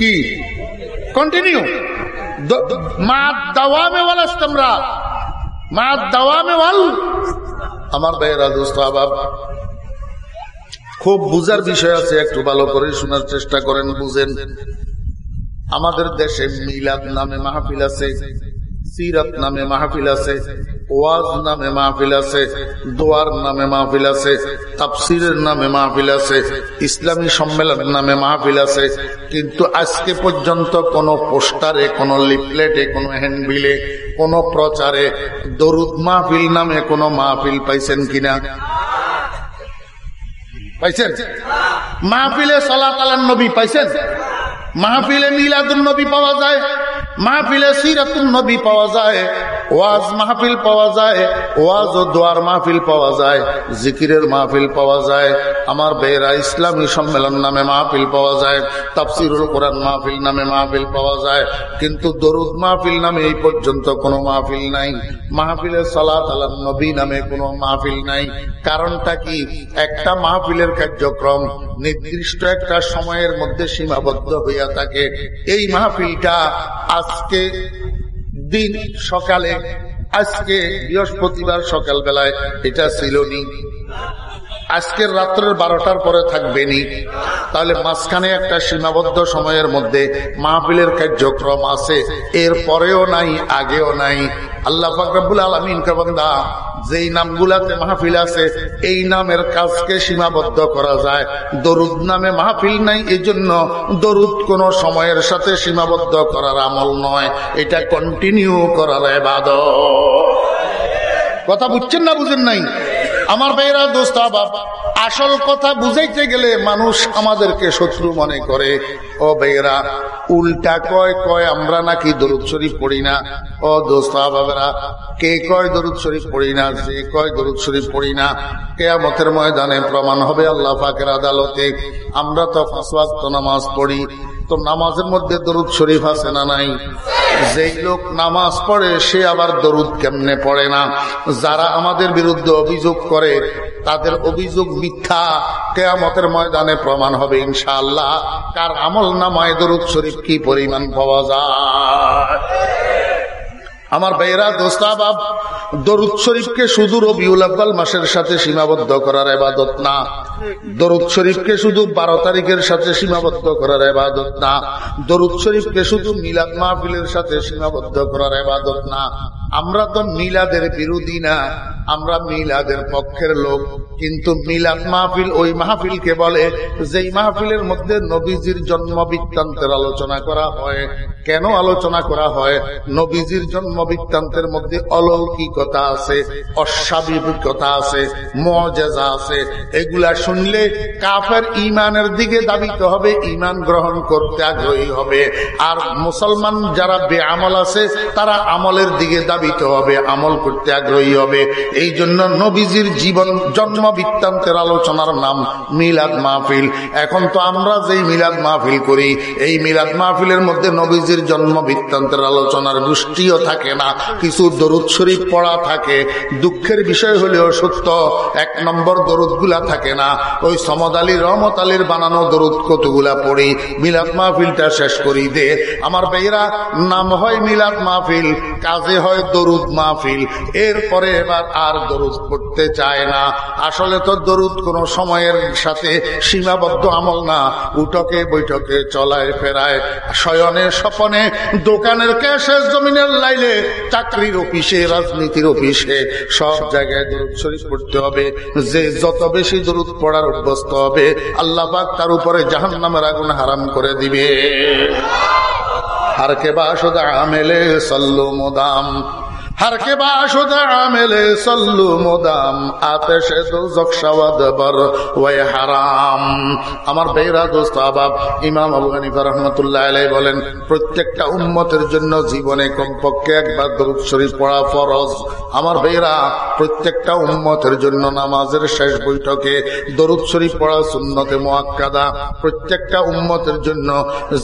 কি? কন্টিনিউ মা দাওয়ামে ওয়াল ইস্তেমরা। মা দাওয়ামে ওয়াল। আমার ভাইয়েরা, দোস্ত আবাব খুব বুঝার বিষয় আছে, একটু ভালো করে শোনার চেষ্টা করেন, বুঝেন। আমাদের দেশে মিলাদ নামে মাহফিল আছে। সিরাত নামে মাহফিল আছে, ওয়াজ নামে মাহফিল আছে, দোয়ার নামে মাহফিল আছে, তাফসিরের নামে মাহফিল আছে, ইসলামী সম্মেলনের নামে মাহফিল আছে, কিন্তু আজকে পর্যন্ত কোন পোস্টারে, কোন লিফলেটে, কোন হ্যান্ডবিলে, কোন প্রচারে দরুদ মাহফিল নামে কোন মাহফিল পাইছেন কিনা? পাইছেন? মাহফিলে সলাত আলান নবী পাইছেন? মাহফিলে মিলাদুন নবী পাওয়া যায়? মাহফিলে সিরাতুন নবী পাওয়া যায়। ওয়াজ মাহফিল পাওয়া যায়, ওয়াজ ও দোয়ার মাহফিল পাওয়া যায়, জিকিরের মাহফিল পাওয়া যায়, আমার বেরা ইসলামী সম্মেলন নামে মাহফিল পাওয়া যায়, তাফসিরুল কোরআন মাহফিল নামে মাহফিল পাওয়া যায়, কিন্তু দরুদ মাহফিল নামে এই পর্যন্ত কোনো মাহফিল নাই। মাহফিলের সালাত আলাম নবী নামে কোনো মাহফিল নাই। কারণটা কি? একটা মাহফিলের কার্যক্রম নির্দিষ্ট একটা সময়ের মধ্যে সীমাবদ্ধ হইয়া থাকে। এই মাহফিলটা আজকে দিন সকালে আজকে বৃহস্পতিবার সকাল বেলায় এটা ছিল নি। আজকের রাত্রের বারোটার পরে থাকবে নি তাহলে মাঝখানে একটা সীমাবদ্ধ সময়ের মধ্যে মাহফিলের কার্যক্রম আছে। এর পরেও নাই, আগেও নাই। আল্লাহ ফাকরাবুল আলমিন কবন্দা যেই নামগুলাতে মাহফিল আছে, এই নামের কাজকে সীমাবদ্ধ করা যায়। দরুদ নামে মাহফিল নাই এই জন্য দরুদ কোন সময়ের সাথে সীমাবদ্ধ করার আমল নয়। এটা কন্টিনিউ করার এবাদ কথা বুঝছেন না বুঝেন নাই? আমার ভাইরা দোস্ত আসল কথা বুঝাইতে গেলে মানুষ আমাদেরকে শত্রু মনে করে। ও ভাইয়েরা, উল্টা কয় কয়, আমরা নাকি দরুদ শরীফ পড়ি না? ও দোস্ত বাবারা কে কয় দরুদ শরীফ পড়ি না, যে কয় দরুদ শরীফ পড়ি না? কেয়ামতের ময়দানে প্রমাণ হবে আল্লাহ পাকের আদালতে। আমরা তো ফাঁসওয়াক্ত নামাজ পড়ি। তো নামাজের মধ্যে দরুদ শরীফ আছে না নাই? যেই লোক নামাজ পড়ে, সে আবার দরুদ কেমনে পড়ে না? যারা আমাদের বিরুদ্ধে অভিযোগ করে, তাদের অভিযোগ মিথ্যা। কেয়ামতের ময়দানে প্রমাণ হবে ইনশাআল্লাহ। কার আমল নামায় দরুদ শরীফ কি পরিমাণ পাওয়া যায়? আমার বেহরা দোস্তাবাব দরুদ শরীফকে শুধু রবিউল আব্বাল মাসের সাথে সীমাবদ্ধ করার এবাদত না। দরুদ শরীফকে শুধু বারো তারিখের সাথে সীমাবদ্ধ করার এবাদত না। দরুদ শরীফকে শুধু মিলাদ মাহফিলের সাথে সীমাবদ্ধ করার এবাদত না। আমরা তো মিলাদের বিরোধী না, আমরা মিলাদের পক্ষের লোক। কিন্তু মিলাদ মাহফিল ওই মাহফিলকে বলে যেই মাহফিলের মধ্যে নবীজির জন্ম বৃত্তান্তের আলোচনা করা হয়। কেন আলোচনা করা হয়? নবীজির জন্ম বৃত্তান্তের মধ্যে অলৌকিকতা আছে, অস্বাভাবিকতা আছে, মজেজা আছে। এগুলা শুনলে কাফের ইমানের দিকে দাবিতে হবে ইমান গ্রহণ করতে আগ্রহী হবে। আর মুসলমান যারা বেআমল আছে, তারা আমলের দিকে দাবিতে হবে, আমল করতে আগ্রহী হবে। এই জন্য নবীজির জীবন, জন্ম বৃত্তান্তের আলোচনার নাম মিলাদ মাহফিল। এখন তো আমরা যেই মিলাদ মাহফিল করি, এই মিলাদ মাহফিলের মধ্যে নবীজির জন্ম বৃত্তান্তের আলোচনার গোষ্ঠীও থাকে না, কিছু দরুদ শরীফ পড়া থাকে। দুঃখের বিষয় হলেও সত্য, এক নম্বর দরুদগুলা থাকে না। ওই সমদ আলী, রহমত আলীর বানানো দরুদ কতগুলা পড়ি, মিলাদ মাহফিলটা শেষ করি দে। আমার বেয়েরা নাম হয় মিলাদ মাহফিল, কাজে হয় দরুদ মাহফিল। এরপরে এবার আর দরুদ পড়তে চায় না। আসলে তো দরুদ কোন সময়ের সাথে সীমাবদ্ধ আমল না। উঠকে বৈঠকে চলায় ফেরায়। শয়নে স্বপনে দোকানের ক্যাশে জমিনের লাইলে চাকরির অফিসে, রাজনীতির অফিসে। সব জায়গায় দরুদ শরীফ পড়তে হবে। যে যত বেশি দরুদ পড়ার অভ্যস্ত হবে, আল্লাহ পাক তার উপরে জাহান নামের আগুন হারাম করে দিবে। আর কে বাসদ আমেলে সল্লু মোদাম। আমার বেরা ইমাম রহমতুল্লাহ বলেন, প্রত্যেকটা উন্মতের জন্য জীবনে কমপক্ষে একবার দরুদ শরীফ পড়া ফরজ। আমার বেরা প্রত্যেকটা উন্মতের জন্য নামাজের শেষ বৈঠকে দরুদ শরীফ পড়া সুন্নতে মোয়াক্কাদা প্রত্যেকটা উন্মতের জন্য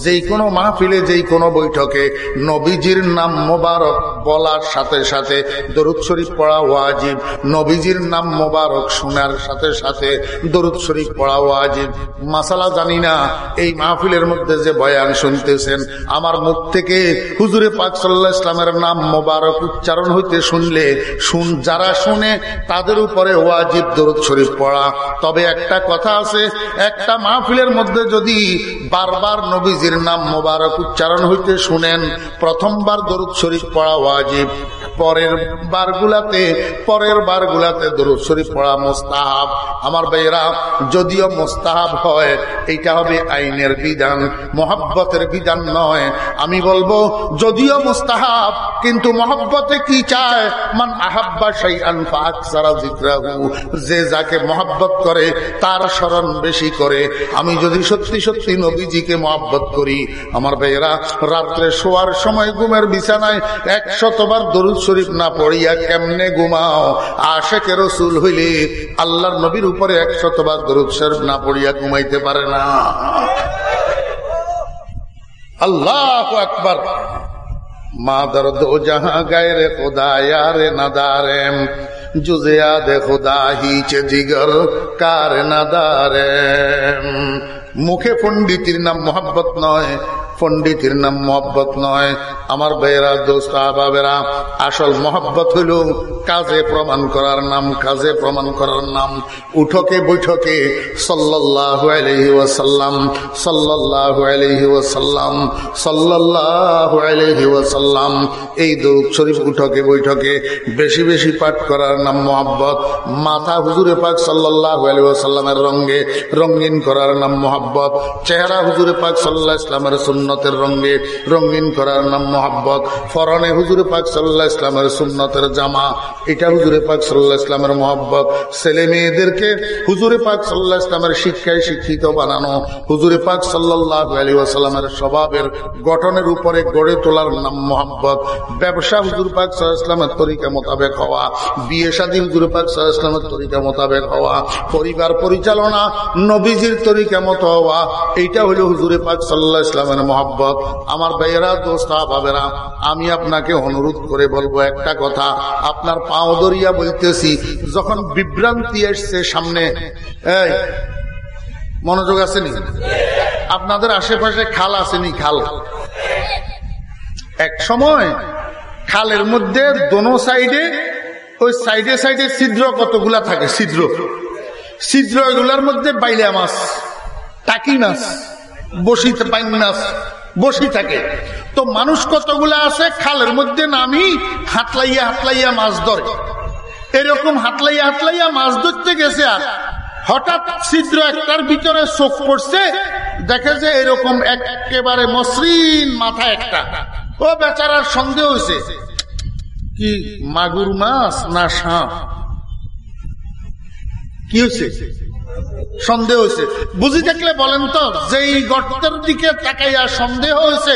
যেই কোনো মাহফিলে, যেই কোনো বৈঠকে নবীজির নাম মোবারক বলার সাথে সাথে দরুদ শরীফ পড়া ওয়াজিব। নবীজির নাম মোবারক শোনার সাথে সাথে দরুদ শরীফ পড়া ওয়াজিব। মাসালা জানি না, এই মাহফিলের মধ্যে যে বয়ান শুনতেছেন, আমার মুখ থেকে হুজুরে পাক সাল্লাহ ইসলামের নাম মোবারক উচ্চারণ হইতে শুনলে, শুন, যারা শুনে তাদের উপরে ওয়াজিব দরুদ শরীফ পড়া। তবে একটা কথা আছে, একটা মাহফিলের মধ্যে যদি বারবার নবীজির নাম মোবারক উচ্চারণ হইতে শুনেন, প্রথমবার দরুদ শরীফ পড়া ওয়াজিব। পরের বারগুলাতে পরের বারগুলাতে দরুদ শরীফ পড়া মোস্তাহাব। আমার ভাইয়েরা, যদিও মোস্তাহাব হয়, এইটা হবে আইনের বিধান, মহাব্বতের বিধান নয়। আমি বলব, যদিও মোস্তাহাব, কিন্তু মহাব্বতে কি চায়? মান আহাব্বা সেই আনফা আকসারা যে যাকে মহাব্বত করে, তার স্মরণ বেশি করে। আমি যদি সত্যি সত্যি নবীজিকে মহাব্বত করি, আমার ভাইয়েরা, রাত্রে শোয়ার সময় ঘুমের বিছানায় একশতবার দরুদ শরীফ না পড়িয়া কেমনে ঘুমাও? আশেকে রসুল হইলে আল্লাহর নবীর উপরে একশতবার দরুদ শরীফ না পড়িয়া ঘুমাইতে পারে না। আল্লাহ আকবার। মা দর্দ জাহা গায়ে রে খোদা, ইয়ারে নাদারেম জুজিয়া দে খোদা, হিচে জিগর, কার নাদারেম মুখে পণ্ডিতির নাম মোহাব্বত নয় পণ্ডিতের নাম মহব্বত নয়। আমার বেয়েরা, দোস্ত, আবাবেরা, আসল মোহাব্বত হইল কাজে প্রমাণ করার নাম, কাজে প্রমাণ করার নাম। উঠকে, বৈঠকে সাল্লাহ আলহি ওয়াসাল্লাম সাল্লাহ আলহি ওয়াসাল্লাম আলহি এই দৌড় শরীফ উঠকে, বৈঠকে বেশি বেশি পাঠ করার নাম মোহাব্বত। মাথা হুজুরে পাক সাল্লাহ আলহি ওয়াসাল্লামের রঙ্গে রঙিন করার নাম মোহাব্বত। চেহারা হুজুরে পাক সাল্লাহ ইসলামের সুন্নতের রঙে, রঙিন করার নাম মোহাব্বত। ফরনে হুজুরে পাক সাল্লাহ ইসলামের সুন্নতের জামা, এটা হুজুরে পাক সাল্লাহ ইসলামের মোহাব্বত। ছেলে মেয়েদেরকে হুজুরে পাক সাল্লাহ ইসলামের শিক্ষায় শিক্ষিত বানানো, হুজুরে পাক সাল্লাহ আলী ওয়াসাল্লামের স্বভাবের গঠনের উপরে গড়ে তোলার নাম মোহাব্বত। ব্যবসা হুজুর পাক সাল্লাহ ইসলামের তরিকা মোতাবেক হওয়া, বিয়ে শাদী হুজুর পাক সাল্লাহ ইসলামের তরিকা মোতাবেক হওয়া, পরিবার পরিচালনা নবীজির তরিকা মতো হওয়া, এইটা হলো হুজুরে পাক সাল্লাহ ইসলামের মহাব্বত। আমার ভাইয়েরা, দোস্তা বাবেরা আমি আপনাকে অনুরোধ করে বলব একটা কথা। আপনার পাও দরিয়া বলতেছি, যখন বিভ্রান্তি এসছে সামনে, এই, মনোযোগ আসেনি? আপনাদের আশেপাশে খাল আসেনি খাল? এক সময় খালের মধ্যে দোনো সাইডে, ওই সাইডে সাইডে ছিদ্র কতগুলা থাকে? ছিদ্র। ছিদ্র এগুলার মধ্যে বাইলা মাছ, টাকি মাছ। বসি পাইন মাছ বসি থাকে। তো মানুষ কতগুলা আছে, খালের মধ্যে নামি হাতলাইয়া হাতলাইয়া মাছ ধরে। এরকম হাতলাইয়া হাতলাইয়া মাছ ধরতে গেছে আর। হঠাৎ ছিদ্র একটার ভিতরে চোখ পড়ছে, দেখে যে এরকম একেবারে মসৃণ মাথা একটা। ও বেচারার সন্দেহ হয়েছে কি মাগুর মাছ না সাপ? কি হয়েছে সন্দেহ হয়েছে। বুঝি থাকলে বলেন তো যে এই গর্তের দিকে তাকাইয়া সন্দেহ হয়েছে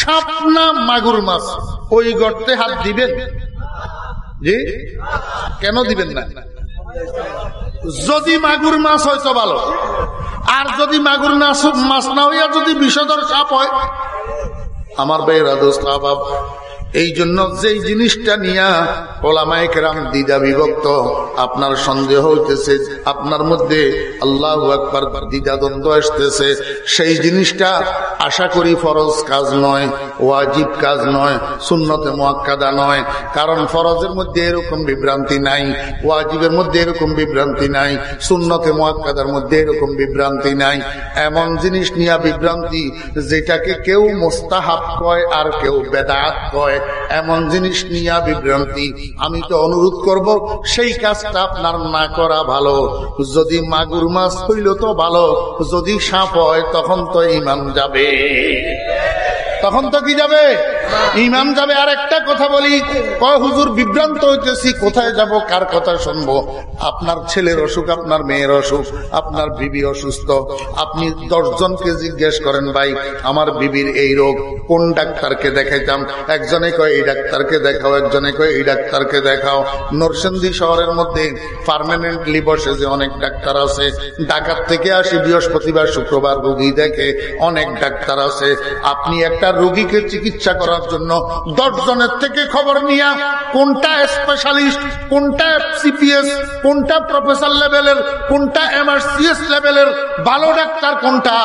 সাপ না মাগুর মাছ। ওই গর্তে হাত দিবেন? জি? কেন দিবেন না? যদি মাগুর মাছ হয়তো ভালো। আর যদি মাগুর মাছ না হইয়া যদি বিষধর সাপ হয়, আমার ভাইয়েরা দোস্ত এই জন্য যেই জিনিসটা নিয়া ওলামাইকেরাম দ্বিধা বিভক্ত, আপনার সন্দেহ হইতেছে, আপনার মধ্যে আল্লাহ একবার দ্বিধা দ্বন্দ্ব আসতেছে, সেই জিনিসটা আশা করি ফরজ কাজ নয়, ওয়াজিব কাজ নয় শূন্যতে মোয়াক্কাদা নয়, কারণ ফরজের মধ্যে এরকম বিভ্রান্তি নাই, ওয়াজিবের মধ্যে এরকম বিভ্রান্তি নাই শূন্যতে মোয়াক্কাদার মধ্যে এরকম বিভ্রান্তি নাই, এমন জিনিস নিয়ে বিভ্রান্তি যেটাকে কেউ মোস্তাহাব কয় আর কেউ বেদাত কয়। এমন জিনিস নিয়া বিভ্রান্তি। আমি তো অনুরোধ করব, সেই কাজটা আপনার না করা ভালো। যদি মাগুর মাছ হইল তো ভালো, যদি সাপ হয় তখন তো ইমান যাবে। তখন তো কি যাবে? ইমাম যাবে আর একটা কথা বলি। কয়, হুজুর, বিভ্রান্ত হইতেছি, কোথায় যাব? কার কথা শুনব? আপনার ছেলের অসুখ, আপনার মেয়ের অসুখ, আপনার বিবি অসুস্থ। আপনি দশজনকে জিজ্ঞেস করেন, ভাই, আমার বিবির এই রোগ, কোন ডাক্তারকে দেখাইতাম? একজনে কয়, এই ডাক্তারকে দেখাও। একজনে কয়, এই ডাক্তারকে দেখাও। নরসিংদী শহরের মধ্যে পারমানেন্টলি বসে যে অনেক ডাক্তার আছে। ডাকাত থেকে আসি বৃহস্পতিবার, শুক্রবার রুগী দেখে অনেক ডাক্তার আছে। আপনি একটা রোগীকে চিকিৎসা করার জন্য দশ জনের থেকে খবর নিয়া কোনটা স্পেশালিস্ট কোনটা সিপিএস কোনটা প্রফেসর লেভেলের কোনটা এমআরসিএস লেভেলের ভালো ডাক্তার কোনটা?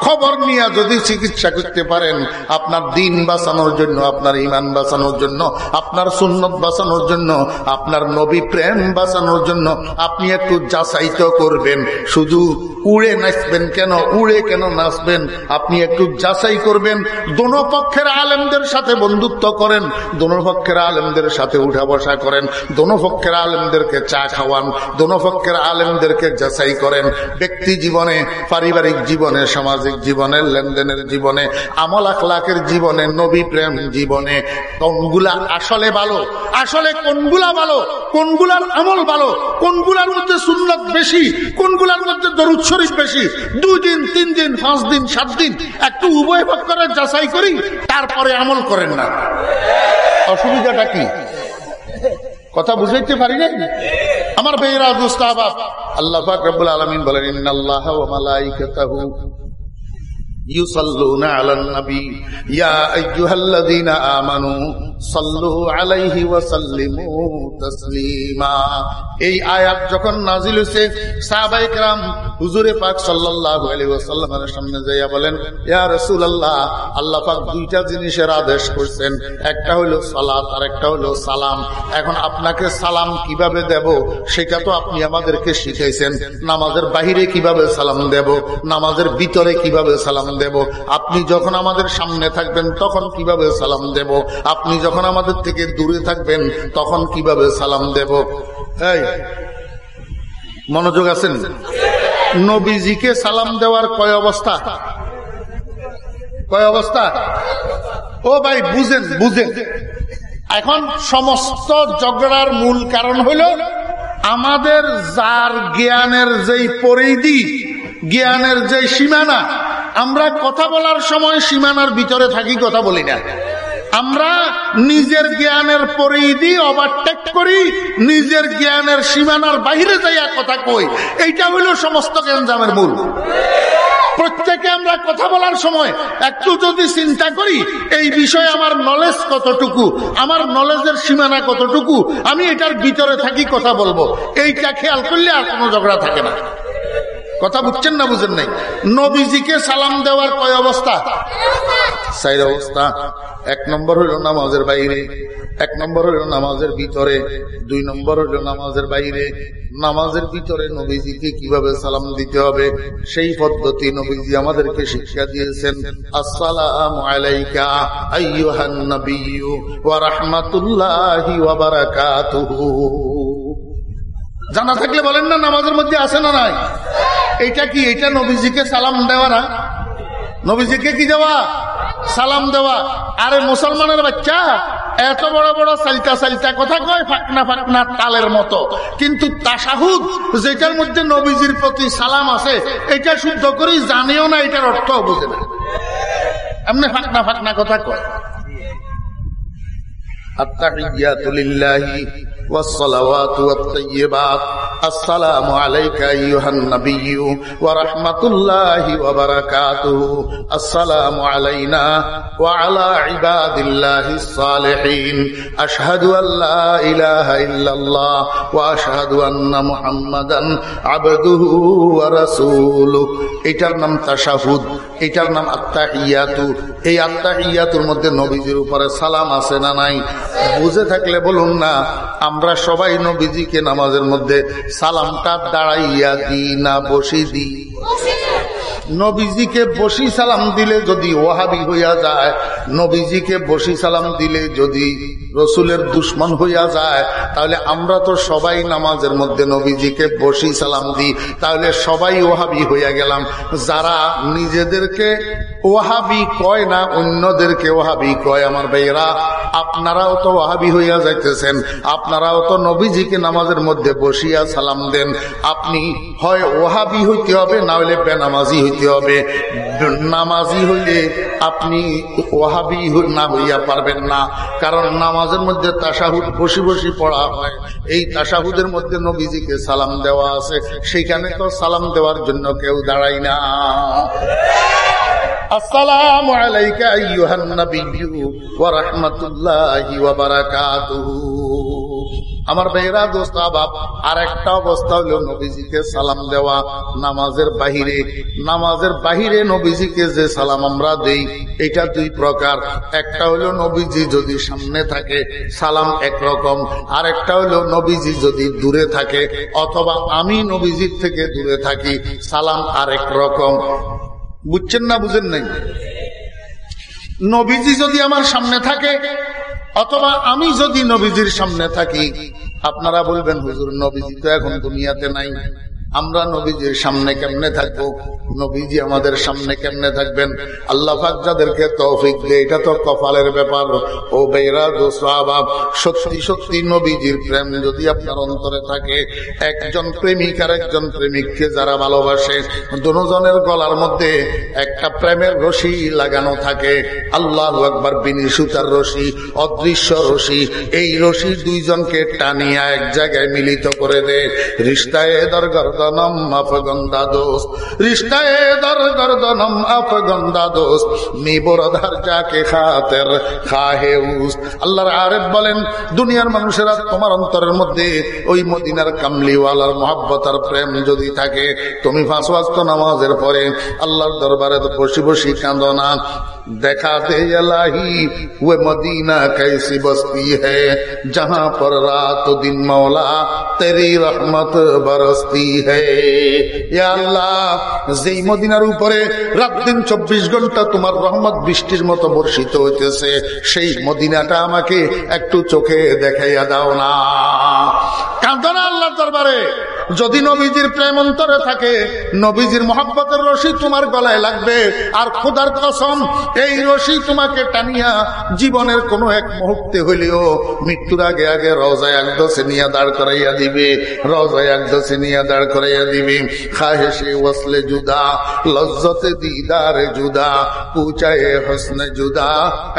খবর নিয়ে যদি চিকিৎসা করতে পারেন, আপনার দিন বাঁচানোর জন্য, আপনার ইমান বাঁচানোর জন্য, আপনার সুন্নত বাঁচানোর জন্য, আপনার নবী প্রেম বাঁচানোর জন্য, আপনি একটু যাচাইত করবেন। শুধু উড়ে নাচবেন কেন? উড়ে কেন নাচবেন? আপনি একটু যাচাই করবেন। দোনো পক্ষের আলেমদের সাথে বন্ধুত্ব করেন দোনো পক্ষের আলেমদের সাথে উঠা বসা করেন দোনো পক্ষের আলেমদেরকে চা খাওয়ান দোনো পক্ষের আলেমদেরকে যাচাই করেন। ব্যক্তি জীবনে, পারিবারিক জীবনে, সামাজিক জীবনে, লেনদেনের জীবনে, আমল আখলাকের জীবনে, নবী প্রেম জীবনে, কোনগুলা আসলে ভালো, আসলে কোনগুলা ভালো, কোনগুলার আমল ভালো, কোনগুলার মধ্যে সুন্নত বেশি, কোনগুলার মধ্যে দরুদ বেশি, দুই দিন, তিন দিন, পাঁচ দিন, সাত দিন, একটু উভয় পক্ষের যাচাই করি তারপরে আমল করেন না। অসুবিধাটা কি? কথা বুঝাইতে পারি নাই? আমার বেহরাজ আল্লাহ আলমিন বলেন يصلون على النبي يا أيها الذين آمنوا صلوا عليه وسلموا تسليما এই আয়াত যখন নাজিল হয়েছে সাহাবাই کرام হুজুরে পাক সাল্লাল্লাহু আলাইহি ওয়াসাল্লামের সামনে যাইয়া বলেন ইয়া রাসূলুল্লাহ আল্লাহ পাক দুইটা জিনিসের আদেশ করেছেন একটা হলো সালাত আর একটা হলো সালাম এখন আপনাকে সালাম কিভাবে দেব সেটা তো আপনি আমাদেরকে শিখাইছেন নামাজের বাহিরে কিভাবে সালাম দেব নামাজের ভিতরে কিভাবে সালাম দেব। আপনি যখন আমাদের সামনে থাকবেন, তখন কীভাবে সালাম দেব? আপনি যখন আমাদের থেকে দূরে থাকবেন, তখন কীভাবে সালাম দেব? এই, মনোযোগ আছেন? নবীজিকে সালাম দেওয়ার কয় অবস্থা? কয় অবস্থা? ও ভাই, বুঝেন বুঝেন। এখন সমস্ত ঝগড়ার মূল কারণ হইল আমাদের যার জ্ঞানের যেই পরিধি জ্ঞানের যে সীমানা, আমরা কথা বলার সময় সীমানার ভিতরে থাকি, কথা বলি না। আমরা নিজের জ্ঞানের পরিধি ওভারটেক করি, নিজের জ্ঞানের সীমানার বাইরে যাইয়া কথা কই। এইটা হইল সমস্ত জ্ঞানজামের মূল। প্রত্যেকে আমরা কথা বলার সময় একটু যদি চিন্তা করি, এই বিষয়ে আমার নলেজ কতটুকু, আমার নলেজের সীমানা কতটুকু, আমি এটার ভিতরে থাকি, কথা বলব। এইটা খেয়াল করলে আর কোনো ঝগড়া থাকে না। কথা বুঝছেন না বুঝেন নাই? নবীজিকে সালাম দেওয়ার কয় অবস্থা? সাইর অবস্থা। এক নম্বর হইল নামাজের বাইরে, এক নম্বর হইল নামাজের ভিতরে, দুই নম্বর হইল নামাজের বাইরে। নামাজের ভিতরে নবীজিকে কীভাবে সালাম দিতে হবে? সেই পদ্ধতি নবীজি আমাদেরকে শিক্ষা দিয়েছেন। আসসালামু আলাইকা, আইয়ুহান নাবিয়্যু, ওয়া রাহমাতুল্লাহি ওয়া বারাকাতুহু। জানা থাকলে বলেন না নামাজের মধ্যে আছে না নাই? এটা কি, এটা নবীজিকে সালাম দেওয়া না? নবীজিকে কি দেওয়া? সালাম দেওয়া। আরে মুসলমানের বাচ্চা, এত বড় বড় সালিতা সালিতা কথা কয় ফাঁকনা ফাঁকনা তালের মতো। কিন্তু তাসাহুদ, যেটার মধ্যে নবীজির প্রতি সালাম আছে, এটা শুদ্ধ করি জানেও না, এটার অর্থ বুঝে না। এমনি ফাঁকনা ফাঁকনা কথা কয়। আত্মাহিয়াতুলিল্লাহি والصلوات والطيبات السلام عليك أيها النبي ورحمة الله وبركاته السلام علينا وعلى عباد الله الصالحين أشهد أن لا إله إلا الله وأشهد أن محمدا عبده ورسوله এটার নাম তাশাহুদ এটার নাম আত্মাহিয়াতু এই আত্মাহিয়াতুর মধ্যে নবীজির উপরে সালাম আছে না নাই বুঝে থাকলে বলুন না আমরা সবাই নবীজিকে নামাজের মধ্যে সালামটা দাঁড়াইয়া দিই না বসে দিই। নবীজিকে বসি সালাম দিলে যদি ওহাবি হইয়া যায়, নবীজিকে বসি সালাম দিলে যদি রসুলের দুশ্মন হইয়া যায়, তাহলে আমরা তো সবাই নামাজের মধ্যে নবীজিকে বসি সালাম দিই, তাহলে সবাই ওহাবি হইয়া গেলাম। যারা নিজেদেরকে ওহাবি কয় না, অন্যদেরকে ওহাবি কয়। আমার ভাইয়েরা, আপনারাও তো ওহাবি হইয়া যাইতেছেন, আপনারাও তো নবীজিকে নামাজের মধ্যে বসিয়া সালাম দেন। আপনি হয় ওহাবি হইতে হবে, না হলে বেনামাজি হইতে হবে। নামাজি হইলে আপনি ওহাবি না হইয়া পারবেন না। কারণ নামাজের মধ্যে তাসাহুদ বসি বসি পড়া হয়। এই তাসাহুদের মধ্যে নবীজিকে সালাম দেওয়া আছে। সেখানে তো সালাম দেওয়ার জন্য কেউ দাঁড়ায় না। আসসালামু আলাইকা নাবিয়্যু ওয়া রাহমাতুল্লাহি ওয়া বারাকাতুহু। আমার বেহরা দোস্ত আবাব আর একটা অবস্থা হলো নবীজিকে সালাম দেওয়া। নামাজের বাহিরে নামাজের বাহিরে নবীজিকে যে সালাম আমরা দেই, এটা দুই প্রকার। একটা হলো নবীজি যদি সামনে থাকে, সালাম একরকম। আর একটা হলো নবীজি যদি দূরে থাকে, অথবা আমি নবীজির থেকে দূরে থাকি, সালাম আরেক রকম বুঝছেন না বুঝেন নাই? নবীজি যদি আমার সামনে থাকে অথবা আমি যদি নবীজির সামনে থাকি আপনারা বলবেন হুজুর নবীজি তো এখন দুনিয়াতে নাই। আমরা নবীজির সামনে কেমনে থাকব? নবীজি আমাদের সামনে কেমনে থাকবেন? আল্লাহ যাদেরকে তৌফিক দেয়, এটা তো কপালের ব্যাপার। ও বেরাজ ও সাহাবাব সত্যি সত্যি নবীজির প্রেম যদি আপনার অন্তরে থাকে, একজন প্রেমিক আর একজন প্রেমিককে যারা ভালোবাসে, দুজনের গলার মধ্যে একটা প্রেমের রশি লাগানো থাকে। আল্লাহ একবার বিনি সুতার রশি, অদৃশ্য রশি, এই রশি দুইজনকে টানিয়া এক জায়গায় মিলিত করে দেয়। রিস্তায় আফগন্দা দোষ। রিস্তায় দরগর্দনম আফগন্দা দোষ। যাকে খাতের খাহে উস। আল্লাহর বলেন, দুনিয়ার মানুষেরা তোমার অন্তরের মধ্যে ওই মদিনার কামলিওয়ালার মহাব্বতার প্রেম যদি থাকে, তুমি ফাঁস নামাজের পরে আল্লাহর দরবারে তো বসি বসি কাঁদো না। देखा दे अलाही वो मदीना कैसी बस्ती है जहाँ पर रात दिन मौला तेरी रहमत बरसती है या আল্লাহ যেই মদিনার উপরে রাত দিন চব্বিশ ঘন্টা তোমার রহমত বৃষ্টির মতো বর্ষিত হইতেছে সেই মদিনাটা আমাকে একটু চোখে দেখাইয়া দাও না কাঁদো না আল্লাহর দরবারে যদি নবীজির প্রেম অন্তরে থাকে নবীজির মহাব্বতের রশি তোমার গলায় লাগবে আর খোদার কসম এই রশি তোমাকে টানিয়া জীবনের কোন এক মুহূর্তে হইলেও মৃত্যুর আগে আগে রজায় একদশে নিয়ে দাঁড় করাইয়া দিবে রজায় একদশে নিয়ে দাঁড় করাইয়া দিবে। খাহেসে ওসলে জুদা, লজ্জতে দিদারে জুদা পুচায়ে হসনে জুদা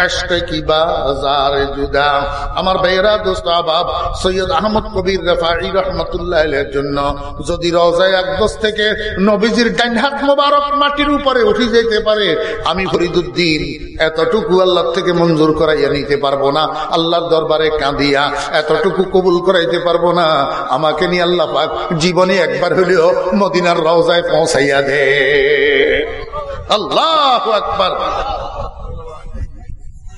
এষ্ট কি বাজার জুদা। আমার ভাইয়েরা, দোস্ত, আবাব, সৈয়দ আহমদ কবির রফাই রহমতুল্লাহ জন্য যদি রজায় আকদস থেকে নবীজির ডাইন হাত মোবারক মাটির উপরে উঠে যেতে পারে, আমি ফরিদুদ্দিন এতটুকু আল্লাহর থেকে মঞ্জুর করাইয়া নিতে পারব না। আল্লাহর দরবারে কাঁদিয়া এতটুকু কবুল করাইতে পারব না। আমাকে নিয়ে আল্লাহ পাক জীবনে একবার হলেও মদিনার রওজায় পৌঁছাইয়া দে। আল্লাহ আকবার।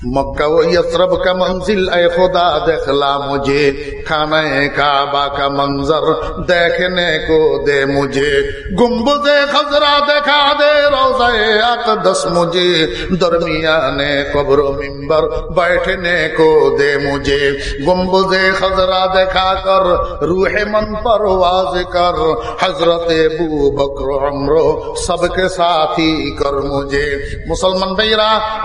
مکہ و یسرب کا منزل، اے خدا دیکھلا مجھے۔ کھانا کعبہ کا منظر دیکھنے کو دے مجھے۔ گمبز خزرا دکھا دے روزہ اقدس مجھے۔ درمیان قبر و ممبر بیٹھنے کو دے مجھے۔ گمبز خزرا دکھا کر، روح من پر واز کر۔ حضرت ابو بکر امرو سب کے ساتھی کر مجھے۔ مسلمان بھائی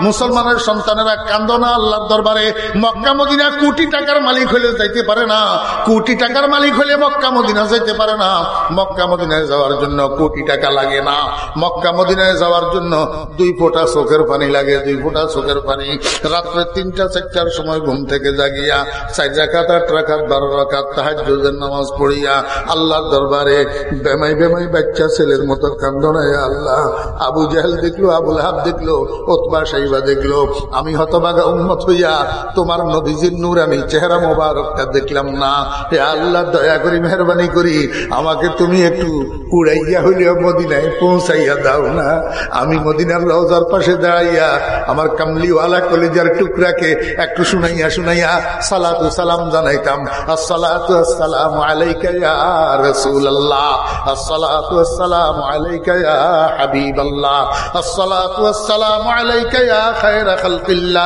مسلمان سنتن رکھ۔ কান্দ না, আল্লাহর দরবারে। মক্কা, মদিনা, কোটি টাকার মালিক হলে যাইতে পারে না। কোটি টাকার মালিক হলে মক্কা, মদিনা যাইতে পারে না। মক্কা, মদিনায় যাওয়ার জন্য কোটি টাকা লাগে না। মক্কা, মদিনায় যাওয়ার জন্য দুই ফোঁটা চোখের পানি লাগে, দুই ফোঁটা চোখের পানি। রাত্রে তিনটা, চারটার সময় ঘুম থেকে জাগিয়া, চার রাখাত আট রাখাত বারো রাখাত তাহাজের নামাজ পড়িয়া আল্লাহর দরবারে বেমাই বেমাই বাচ্চা ছেলের মতো কান্দনায় আল্লাহ। আবু জাহেল দেখল, আবুল হাব দেখল, ওতবা সাইবা দেখল। আমি হতবাগা উন্মত হইয়া তোমার নবীজির নূর আমি চেহারা মোবারকটা দেখলাম না। হে আল্লাহ, দয়া করি, মেহরবানি করি, আমাকে তুমি একটু উড়াইয়া হইলেও মদিনায় পৌঁছাইয়া দাও না। আমি মদিনার রওজার পাশে দাঁড়াইয়া আমার কামলিওয়ালা কলেজার টুকরাকে একটু শুনাইয়া শুনাইয়া সালাতু সালাম জানাইতাম। আসসালাতু আসসালামু আলাইকা ইয়া রাসূলুল্লাহ। আসসালাতু আসসালামু আলাইকা ইয়া হাবিবাল্লাহ। আসসালাতু আসসালামু আলাইকা ইয়া খায়রা খালকিল্লাহ।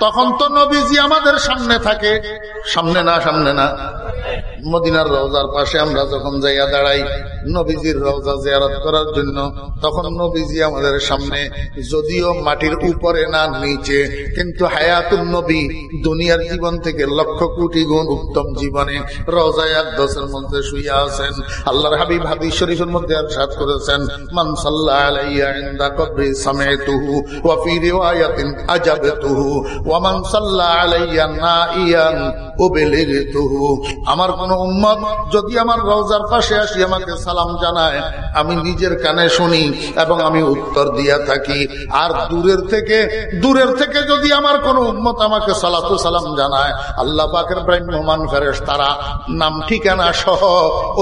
তখন তো নবীজি আমাদের সামনে থাকে। সামনে না সামনে না। মদিনার রওজার পাশে আমরা যখন যাইয়া দাঁড়াই, নবীজির রওজা জিয়ারত করার জন্য, তখন নবীজি আমাদের সামনে যদিও মাটির উপরে না, নিচে, কিন্তু হায়াতুল নবী, দুনিয়ার জীবন থেকে লক্ষ কোটি গুণ উত্তম জীবনে রওজায় দশের মধ্যে শুইয়া আছেন। আল্লাহর হাবিব হাদিস শরীফের মধ্যে আর সাত করেছেন, মান সাল্লাহ আলাইয়া ইনদা কবরি সামাইতুহু ওয়া ফি রিওয়ায়াতিন আজাবতুহু ওয়া মান সাল্লাহ আলাইয়া নাইয়ান উবলিগতুহু। আমার কোন উম্মত যদি আমার রওজার পাশে আসি, আমাকে সালাম জানায়, আমি নিজের কানে শুনি এবং আমি উত্তর দিয়া থাকি। আর দূরের থেকে দূরের থেকে যদি আমার কোন উম্মত আমাকে সালাতু সালাম জানায়, আল্লাহ পাকের ব্রাহ্মমান ফেরেশ তারা নাম, ঠিকানা সহ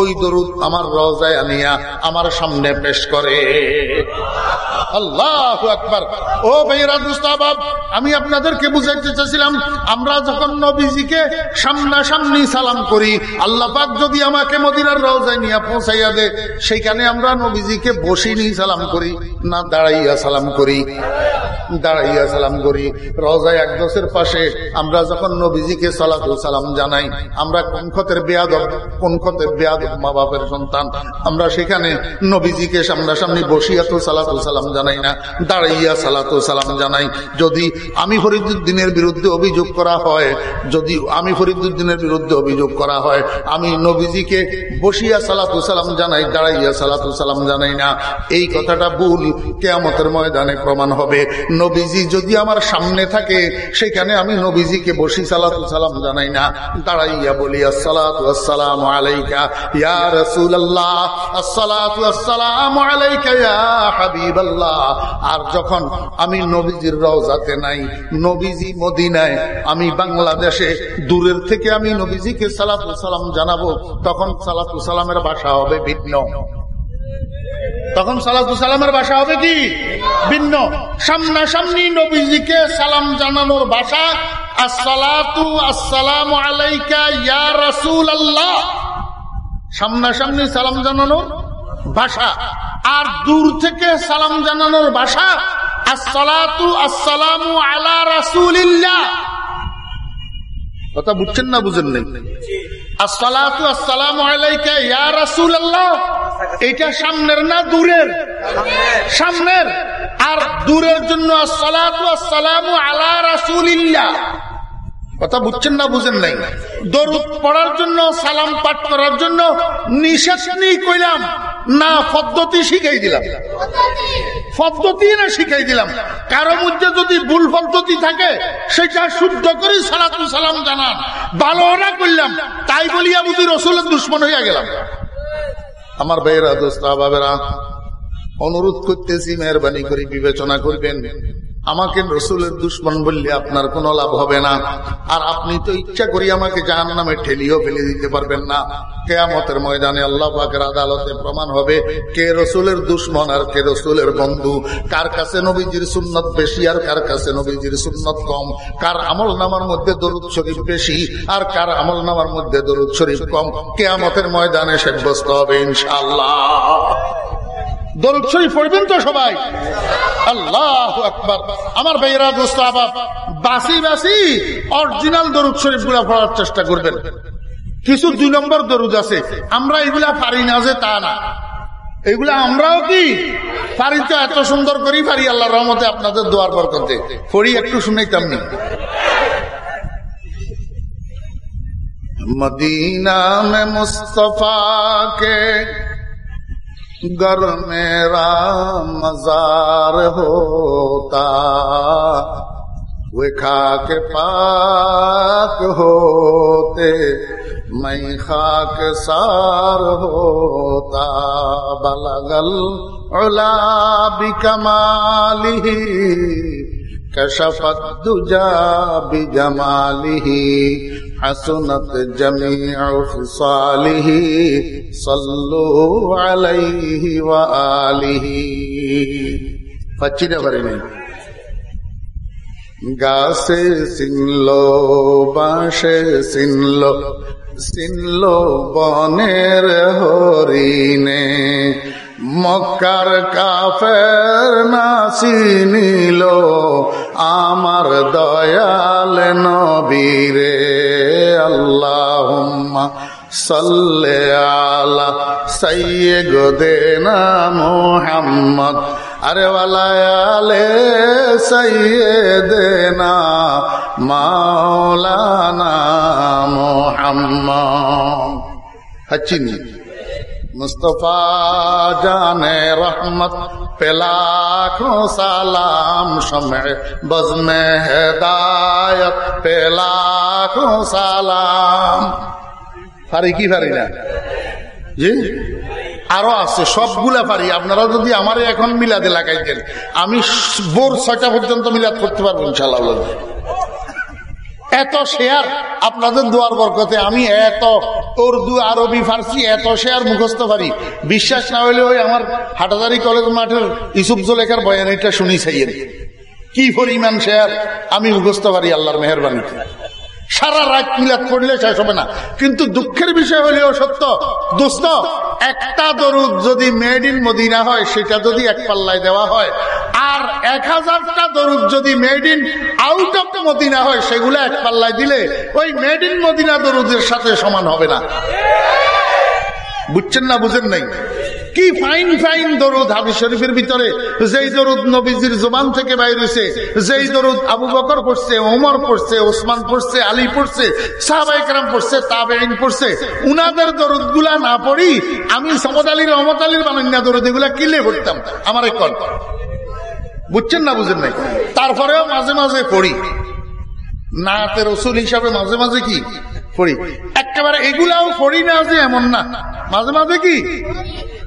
ওই দরুদ আমার রওজায় আনিয়া আমার সামনে পেশ করে। আল্লাহ আকবার। ও ভাইরা দুস্তাবাব আমি আপনাদেরকে বুঝাইতে চাচ্ছিলাম আমরা যখন নবীজিকে সামনাসামনি সালাম করি, আল্লাহ পাক যদি আমাকে মদিনার রওজায় নিয়ে পৌঁছাইয়া দে সেইখানে আমরা নবীজিকে বসে নিয়ে সালাম করি, না দাঁড়াইয়া সালাম করি, দাঁড়াইয়া সালাম করি। রওজায় একদশের পাশে আমরা যখন নবীজিকে সালাতু সালাম জানাই, আমরা কোন খতের বেয়াদ কোন খতের বেয়াদ মা বাপের সন্তান, আমরা সেখানে নবীজিকে সামনাসামনি বসিয়া তো সালাতু সালাম জানাই। না। দাঁড়াইয়া সালাতু সালাম জানাই। যদি আমি ফরিদুদ্দিনের বিরুদ্ধে অভিযোগ করা হয়, যদি আমি ফরিদুদ্দিনের বিরুদ্ধে অভিযোগ করা হয়, আমি নবীজিকে বসিয়া সালাতু সালাম জানাই, দাঁড়াইয়া সালাতু সালাম জানাই না। এই কথাটা ভুল। কেয়ামতের ময়দানে প্রমাণ হবে। নবীজি যদি আমার সামনে থাকে, সেখানে আমি নবীজিকে বসি সালাতু সালাম জানাই না। দাঁড়াইয়া বলি আসসালাতু আসসালাম আলাইকা ইয়া রাসূলুল্লাহ। আসসালাতু আসসালাম আলাইকা ইয়া হাবিবাল্লাহ। আর যখন আমি নবীজির রওজাতে নাই, নবীজি মদিনায়, আমি বাংলাদেশে, দূরের থেকে আমি নবীজিকে সালাতু সালাম জানাব, তখন সালাতু সালামের ভাষা হবে ভিন্ন। তখন সালাতু সালামের ভাষা হবে কি? ভিন্ন। সামনাসামনি নবীজিকে সালাম জানানোর ভাষা, আসসালাতু আসসালাম আলাইকা ইয়া রাসূল আল্লাহ সামনাসামনি সালাম জানানোর ভাষা আর দূর থেকে সালাম জানানোর ভাষা কথা বুঝছেন না বুঝেন নাই? সামনের আর দূরের জন্য বুঝছেন না বুঝেন নাই? দরুদ পড়ার জন্য, সালাম পাঠ করার জন্য নিষেধ নেই কইলাম। না, পদ্ধতি শিখাই দিলাম। পদ্ধতি না শিখাই দিলাম। কারও মধ্যে যদি ভুল পদ্ধতি থাকে, সেটা শুদ্ধ করে সালাতুল সালাম জানান। ভালো না করলাম, তাই বলিয়া বুঝি রসুলের দুশ্মন হইয়া গেলাম। আমার ভাইয়েরা, দোস্তা অনুরোধ করতেছি, মেহরবানি করে বিবেচনা করবেন। আমাকে রসুলের দুশ্মন বললে আপনার কোনো লাভ হবে না। আর আপনি তো ইচ্ছা করি আমাকে জাহান নামে ঠেলিও ফেলে দিতে পারবেন না। কেয়ামতের ময়দানে আল্লাহ আদালতে প্রমাণ হবে কে রসুলের দুশ্মন আর কে রসুলের বন্ধু। কার কাছে নবীজির সুন্নত বেশি আর কার কাছে নবীজির সুন্নত কম। কার আমল নামার মধ্যে দরুদ শরীফ বেশি আর কার আমল নামার মধ্যে দরুদ শরীফ কম। কেয়ামতের ময়দানে সাব্যস্ত হবে ইনশাআল্লাহ। শরীফ তো সবাই? আল্লাহ আমার বাসি বাসি, অরিজিনাল শরীফগুলা চেষ্টা করবেন। কিছু দুই নম্বর দরুদ আছে। আমরা এগুলা পারি না যে তা না। এগুলা আমরাও কি? পারি তো, এত সুন্দর করি পারি আল্লাহ রহমতে আপনাদের দোয়ার পর করতে পড়ি, একটু শুনাইতাম নি। মদিনা মে মুস্তফা কে گر میرا مزار ہوتا وہ کھا کے پاک ہوتے، میں خاک سار ہوتا، بلغل علا بکمالی كشفت دجا بجماله حسنت جميع خصاله صلوا عليه وآله فچیرے بھرے نہیں গাছে সিনলো বাঁশে সিনলো সিনলো বনের হরিণে মক্কার কাফের না চিনিল আমার দয়াল নবীরে। আল্লাহ সাল্লে আলা সৈয়দনা মোহাম্মদ। আরে ওয়ালায়ালে সৈয়দনা মাওলানা মোহাম্মদ। হচ্ছিনি মুস্তফা জানে রহমত, পেলাখো সালাম সময় বজমে হেদায়ত, পেলাখো সালাম। পারি কি পারি না? জি? আরও আছে, সবগুলা পারি আপনারা যদি আমার এখন মিলাদে লাগাইতেন আমি ভোর ছয়টা পর্যন্ত মিলাদ করতে পারব ইনশাল্লাহ এত শেয়ার আপনাদের দোয়ার বরকতে, আমি এত উর্দু, আরবি, ফার্সি, এত সে আর মুখস্থ পারি। বিশ্বাস না হইলে ওই আমার হাটাদারি কলেজ মাঠের ইসুফ জোলেখার বয়ানিটা শুনি চাইয়েন কি পরিমাণ সে আর আমি মুখস্থ পারি আল্লাহর মেহরবানিতে? সারা রাত মিলাদ পড়লে শেষ হবে না। কিন্তু দুঃখের বিষয় হলেও সত্য, দোস্ত, একটা দরুদ যদি মেড ইন মদিনা হয়, সেটা যদি এক পাল্লায় দেওয়া হয়, আর এক হাজারটা দরুদ যদি made in out of Medina হয়, সেগুলো এক পাল্লায় দিলে ওই মেড ইন মদিনা দরুদের সাথে সমান হবে না। বুঝছেন না, বুঝেন নাই? কি ফাইন ফাইন দরুদ হাবিজ শরীফের ভিতরে? যেই দরুদ নবীজির জোবান থেকে বাইর হয়েছে যেই দরুদ আবু বকর পড়ছে, ওমর পড়ছে, ওসমান পড়ছে, আলী পড়ছে সাহবাইকরাম পড়ছে তাবেইন পড়ছে, উনাদের দরুদগুলা না পড়ি আমি সমদ আলীর, রহমত আলীর বানান্না দরুদ এগুলা কিলে পড়তাম? আমার এক বুঝছেন না, বুঝেন নাই? তারপরেও মাঝে মাঝে পড়ি। নাতে রসুল হিসাবে মাঝে মাঝে কি? পড়ি। একেবারে এগুলাও পড়ি না যে এমন না। মাঝে মাঝে কি?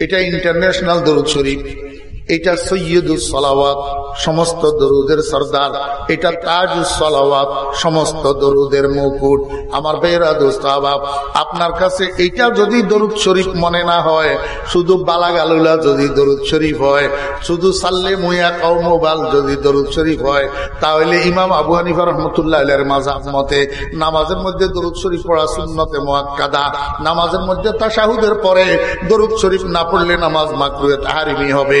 এটা ইন্টারন্যাশনাল দরুদ শরীফ। এটা সৈয়দুল সলাওয়াত, সমস্ত দরুদের সর্দার। এটা তাজুস সলাওয়াত, সমস্ত দরুদের মুকুট। আমার বেরা দোস্তাবাব আপনার কাছে এটা যদি দরুদ শরীফ মনে না হয়, শুধু বালাগালুলা যদি দরুদ শরীফ হয়, শুধু সাল্লে মুয়া কৌমবাল যদি দরুদ শরীফ হয়, তাহলে ইমাম আবু হানিফা রহমতুল্লাহ মাজাব মতে নামাজের মধ্যে দরুদ শরীফ পড়া সুন্নতে মোয়াক্কাদা নামাজের মধ্যে তাশাহুদের পরে দরুদ শরীফ না পড়লে নামাজ মাকরুয়ে তাহারিমি হবে।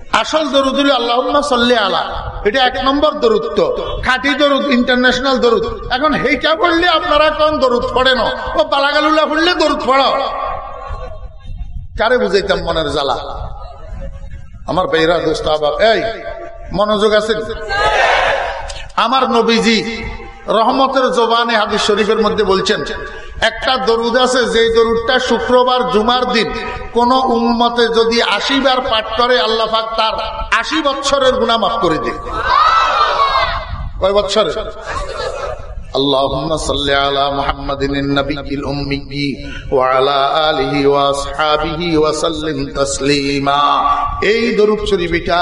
আসল দরুদুল আল্লাহ সাল্লি আলা। এটা এক নম্বর দরুত্ব। খাঁটি দরুদ ইন্টারন্যাশনাল দরুদ। এখন হেইটা পড়লে আপনারা কোন দরুদ পড়েন? ও পালাগালুল্লাহ পড়লে দরুদ পড়ো। কারে বুঝাইতাম মনের জ্বালা? আমার বেহরা দোস্ত এই, মনোযোগ আছে? আমার নবীজি রহমতের জবানে হাদিস শরীফের মধ্যে বলছেন একটা দরুদ আছে যে দরুদটা শুক্রবার, জুমার দিন, কোন উন্মতে যদি আশি বার পাঠ করে, আল্লাহ পাক তার আশি বছরের গুণা মাফ করে দেয়। কয় বছরের اللهم صل على محمد النبي الأمي وعلى آله وأصحابه وسلم تسليما এই দরুদ শরীফটা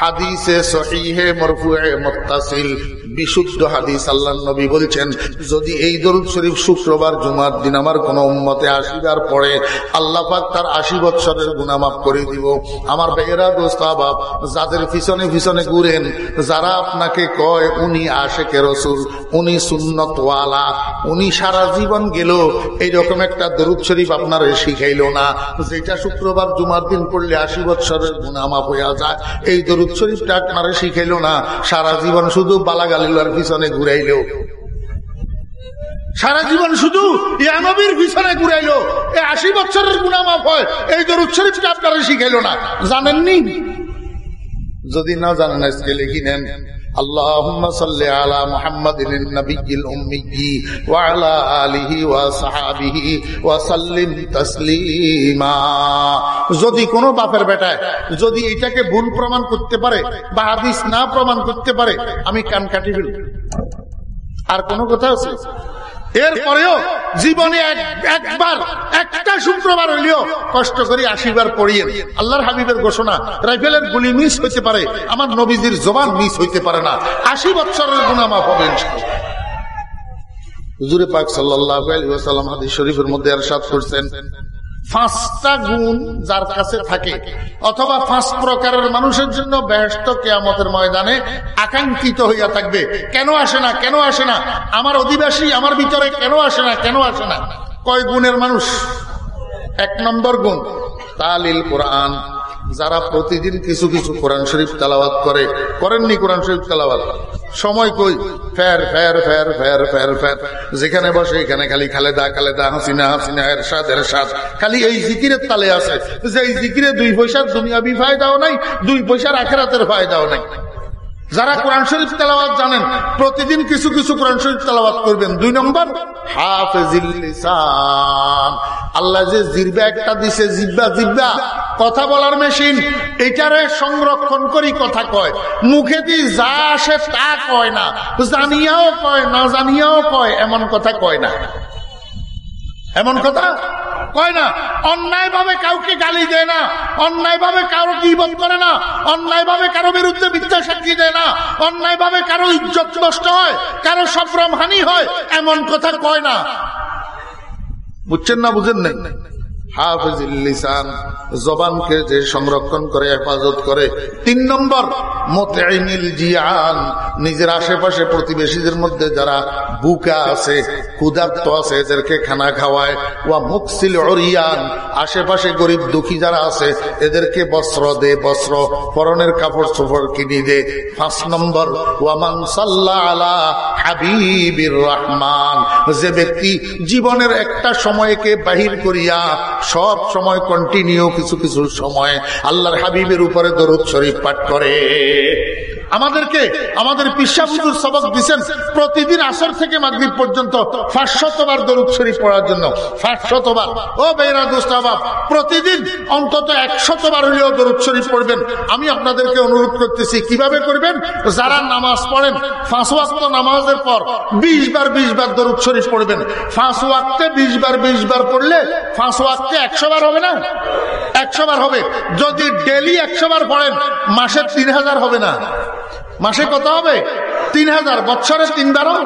হাদিসে সহিহে মরফুয়ে মুত্তাসিল বিশুদ্ধ হাদিস আল্লাহ নবী বলছেন যদি এই দরুদ শরীফ শুক্রবার জুমার দিন আমার কোন উম্মতে আসিবার পরে আল্লাহ পাক তার আশি বছরের গুনামাফ করে দিব আমার বেয়েরা দোস্তাবাব যাদের পিছনে পিছনে ঘুরেন যারা আপনাকে কয় উনি আশেকে রসুল উনি সুন্নতওয়ালা। উনি সারা জীবন গেল, এইরকম একটা দরুদ শরীফ আপনার শিখাইল না। যেটা শুক্রবার জুমার দিন পড়লে আশি বছরের গুনামাফ হইয়া যায়, এই দরুদ শরীফটা আপনারা শিখাইল না। সারা জীবন শুধু বালাগালিলার পিছনে ঘুরাইলেও সারা জীবন শুধু ইয়ানবীর পিছনে ঘুরাইলো। এই আশি বছরের হয়, এই দরুদ শরীফটা আপনারা শিখাইল না। জানেননি? যদি না জানেন, আজকে লিখি নেন। اللهم صل على محمد النبي الأمي وعلى آله وصحابه وسلم تسليما যদি কোনো বাপের বেটায় যদি এটাকে ভুল প্রমাণ করতে পারে বা হাদিস না প্রমাণ করতে পারে আমি কান কাটি ফেলব আর কোনো কথা আছে এরপরেও জীবনে একবার, একটা শুক্রবার হইলেও কষ্ট করে আশিবার পড়িয়ে আল্লাহর হাবিবের ঘোষণা, রাইফেলের গুলি মিস হইতে পারে, আমার নবীজির জবান মিস হইতে পারে না। আশি বছরের গুণামা পাবেন হুজুরে পাক সাল্লাহ আলী হাদিস শরীফের মধ্যে আর সাত করছেন। পাঁচটা গুণ যার কাছে থাকে। অথবা পাঁচ প্রকারের মানুষের জন্য ব্যস্ত কেয়ামতের ময়দানে আকাঙ্ক্ষিত হইয়া থাকবে। কেন আসে না? কেন আসে না? আমার অধিবাসী আমার ভিতরে কেন আসে না? কেন আসে না? কয় গুণের মানুষ? এক নম্বর গুণ, তালিল কোরআন। যারা প্রতিদিন কিছু কিছু কোরআন শরীফ তালাবাদ করে, করেননি কোরআন শরীফ তালাবাদ সময় কই? ফের ফের ফের ফের ফের ফের। যেখানে বসে এখানে খালি খালেদা খালেদা হাসিনা হাসিনা এর এরশাদ এরশাদ। খালি এই জিকিরের তালে আছে। যে এই জিকিরে দুই পয়সার দুনিয়াবি ফায়দাও নাই, দুই পয়সার আখেরাতের ফায়দাও নাই। যারা কোরআন শরীফ তেলাওয়াত জানেন, প্রতিদিন কিছু কিছু কোরআন শরীফ তেলাওয়াত করবেন। দুই নম্বর আল্লাহ যে জিরবা একটা দিছে জিব্বা জিব্বা কথা বলার মেশিন, এটারে সংরক্ষণ করি কথা কয়। মুখে দি যা আসে তা কয় না, জানিয়াও কয়, না জানিয়াও কয়, এমন কথা কয় না। এমন কথা? কয় না অন্যায় ভাবে কাউকে গালি দেয় না অন্যায় ভাবে কারও জীবন করে না অন্যায় ভাবে কারও বিরুদ্ধে মিথ্যা সাক্ষী দেয় না অন্যায় ভাবে কারও ইজ্জত নষ্ট হয়, কারও সফরম হানি হয়, এমন কথা কয় না। বুঝছেন না, বুঝেন নাই? জবানকে যে সংরক্ষণ করে, হেফাজত করে। তিন নম্বর জিয়ান, নিজের আশেপাশে প্রতিবেশীদের মধ্যে যারা বুকা আছে, ক্ষুধার্ত আছে, এদেরকে খানা খাওয়ায়। ওয়া মুকসিল অরিয়ান আশেপাশে গরিব দুঃখী যারা আছে, এদেরকে বস্ত্র দে, বস্ত্র, পরনের কাপড় চোপড় কিনে দে। পাঁচ নম্বর ওয়ামান সাল্লাহ আলা হাবিবির রহমান, যে ব্যক্তি জীবনের একটা সময়কে বাহির করিয়া সব সময় কন্টিনিউ কিছু কিছু সময় আল্লাহর হাবিবের উপরে দরুদ শরীফ পাঠ করে। আমাদেরকে, আমাদের পিসাবুজুর সবক দিচ্ছেন প্রতিদিন আসর থেকে মাগরীব পর্যন্ত পাঁচশতবার দরুদ শরীফ পড়ার জন্য। পাঁচশতবার। ও বেরা দোস্তাবাব প্রতিদিন অন্তত একশতবার হলেও দরুদ শরীফ পড়বেন। আমি আপনাদেরকে অনুরোধ করতেছি, কীভাবে করবেন? যারা নামাজ পড়েন ফাঁস ওয়াক্ত নামাজের পর বিশ বার বিশ বার দরুদ শরীফ পড়বেন। ফাঁস ওয়াক্তে বিশ বার বিশ বার পড়লে ফাঁস ওয়াক্তে একশো বার হবে না? একশো বার হবে। যদি ডেলি একশো বার পড়েন, মাসে তিন হাজার হবে না। মাসে কত হবে? তিন হাজার বছরে তিনবারও?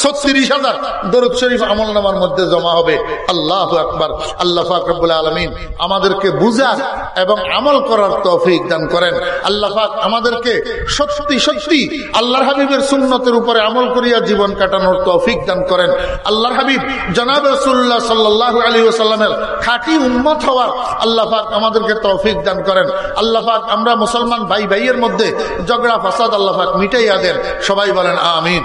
ছত্রিশ হাজার। দরুদ শরীফ আমল নামার মধ্যে জমা হবে। আল্লাহ আকবর। আল্লাহ ফাকরুল আলমিন আমাদেরকে বুঝা এবং আমল করার তৌফিক দান করেন। আল্লাহ আমাদেরকে সত্যি সত্যি আল্লাহর হাবিবের সুন্নতের উপরে আমল করিয়া জীবন কাটানোর তৌফিক দান করেন। আল্লাহর হাবিব জনাব রসুল্লাহ সাল্লাহ আলী ওসাল্লামের খাঁটি উন্মত হওয়ার আল্লাহ পাক আমাদেরকে তৌফিক দান করেন। আল্লাহ পাক আমরা মুসলমান ভাই ভাইয়ের মধ্যে ঝগড়া ফাসাদ আল্লাহ পাক মিটাইয়া দেন। সবাই বলেন, আমিন।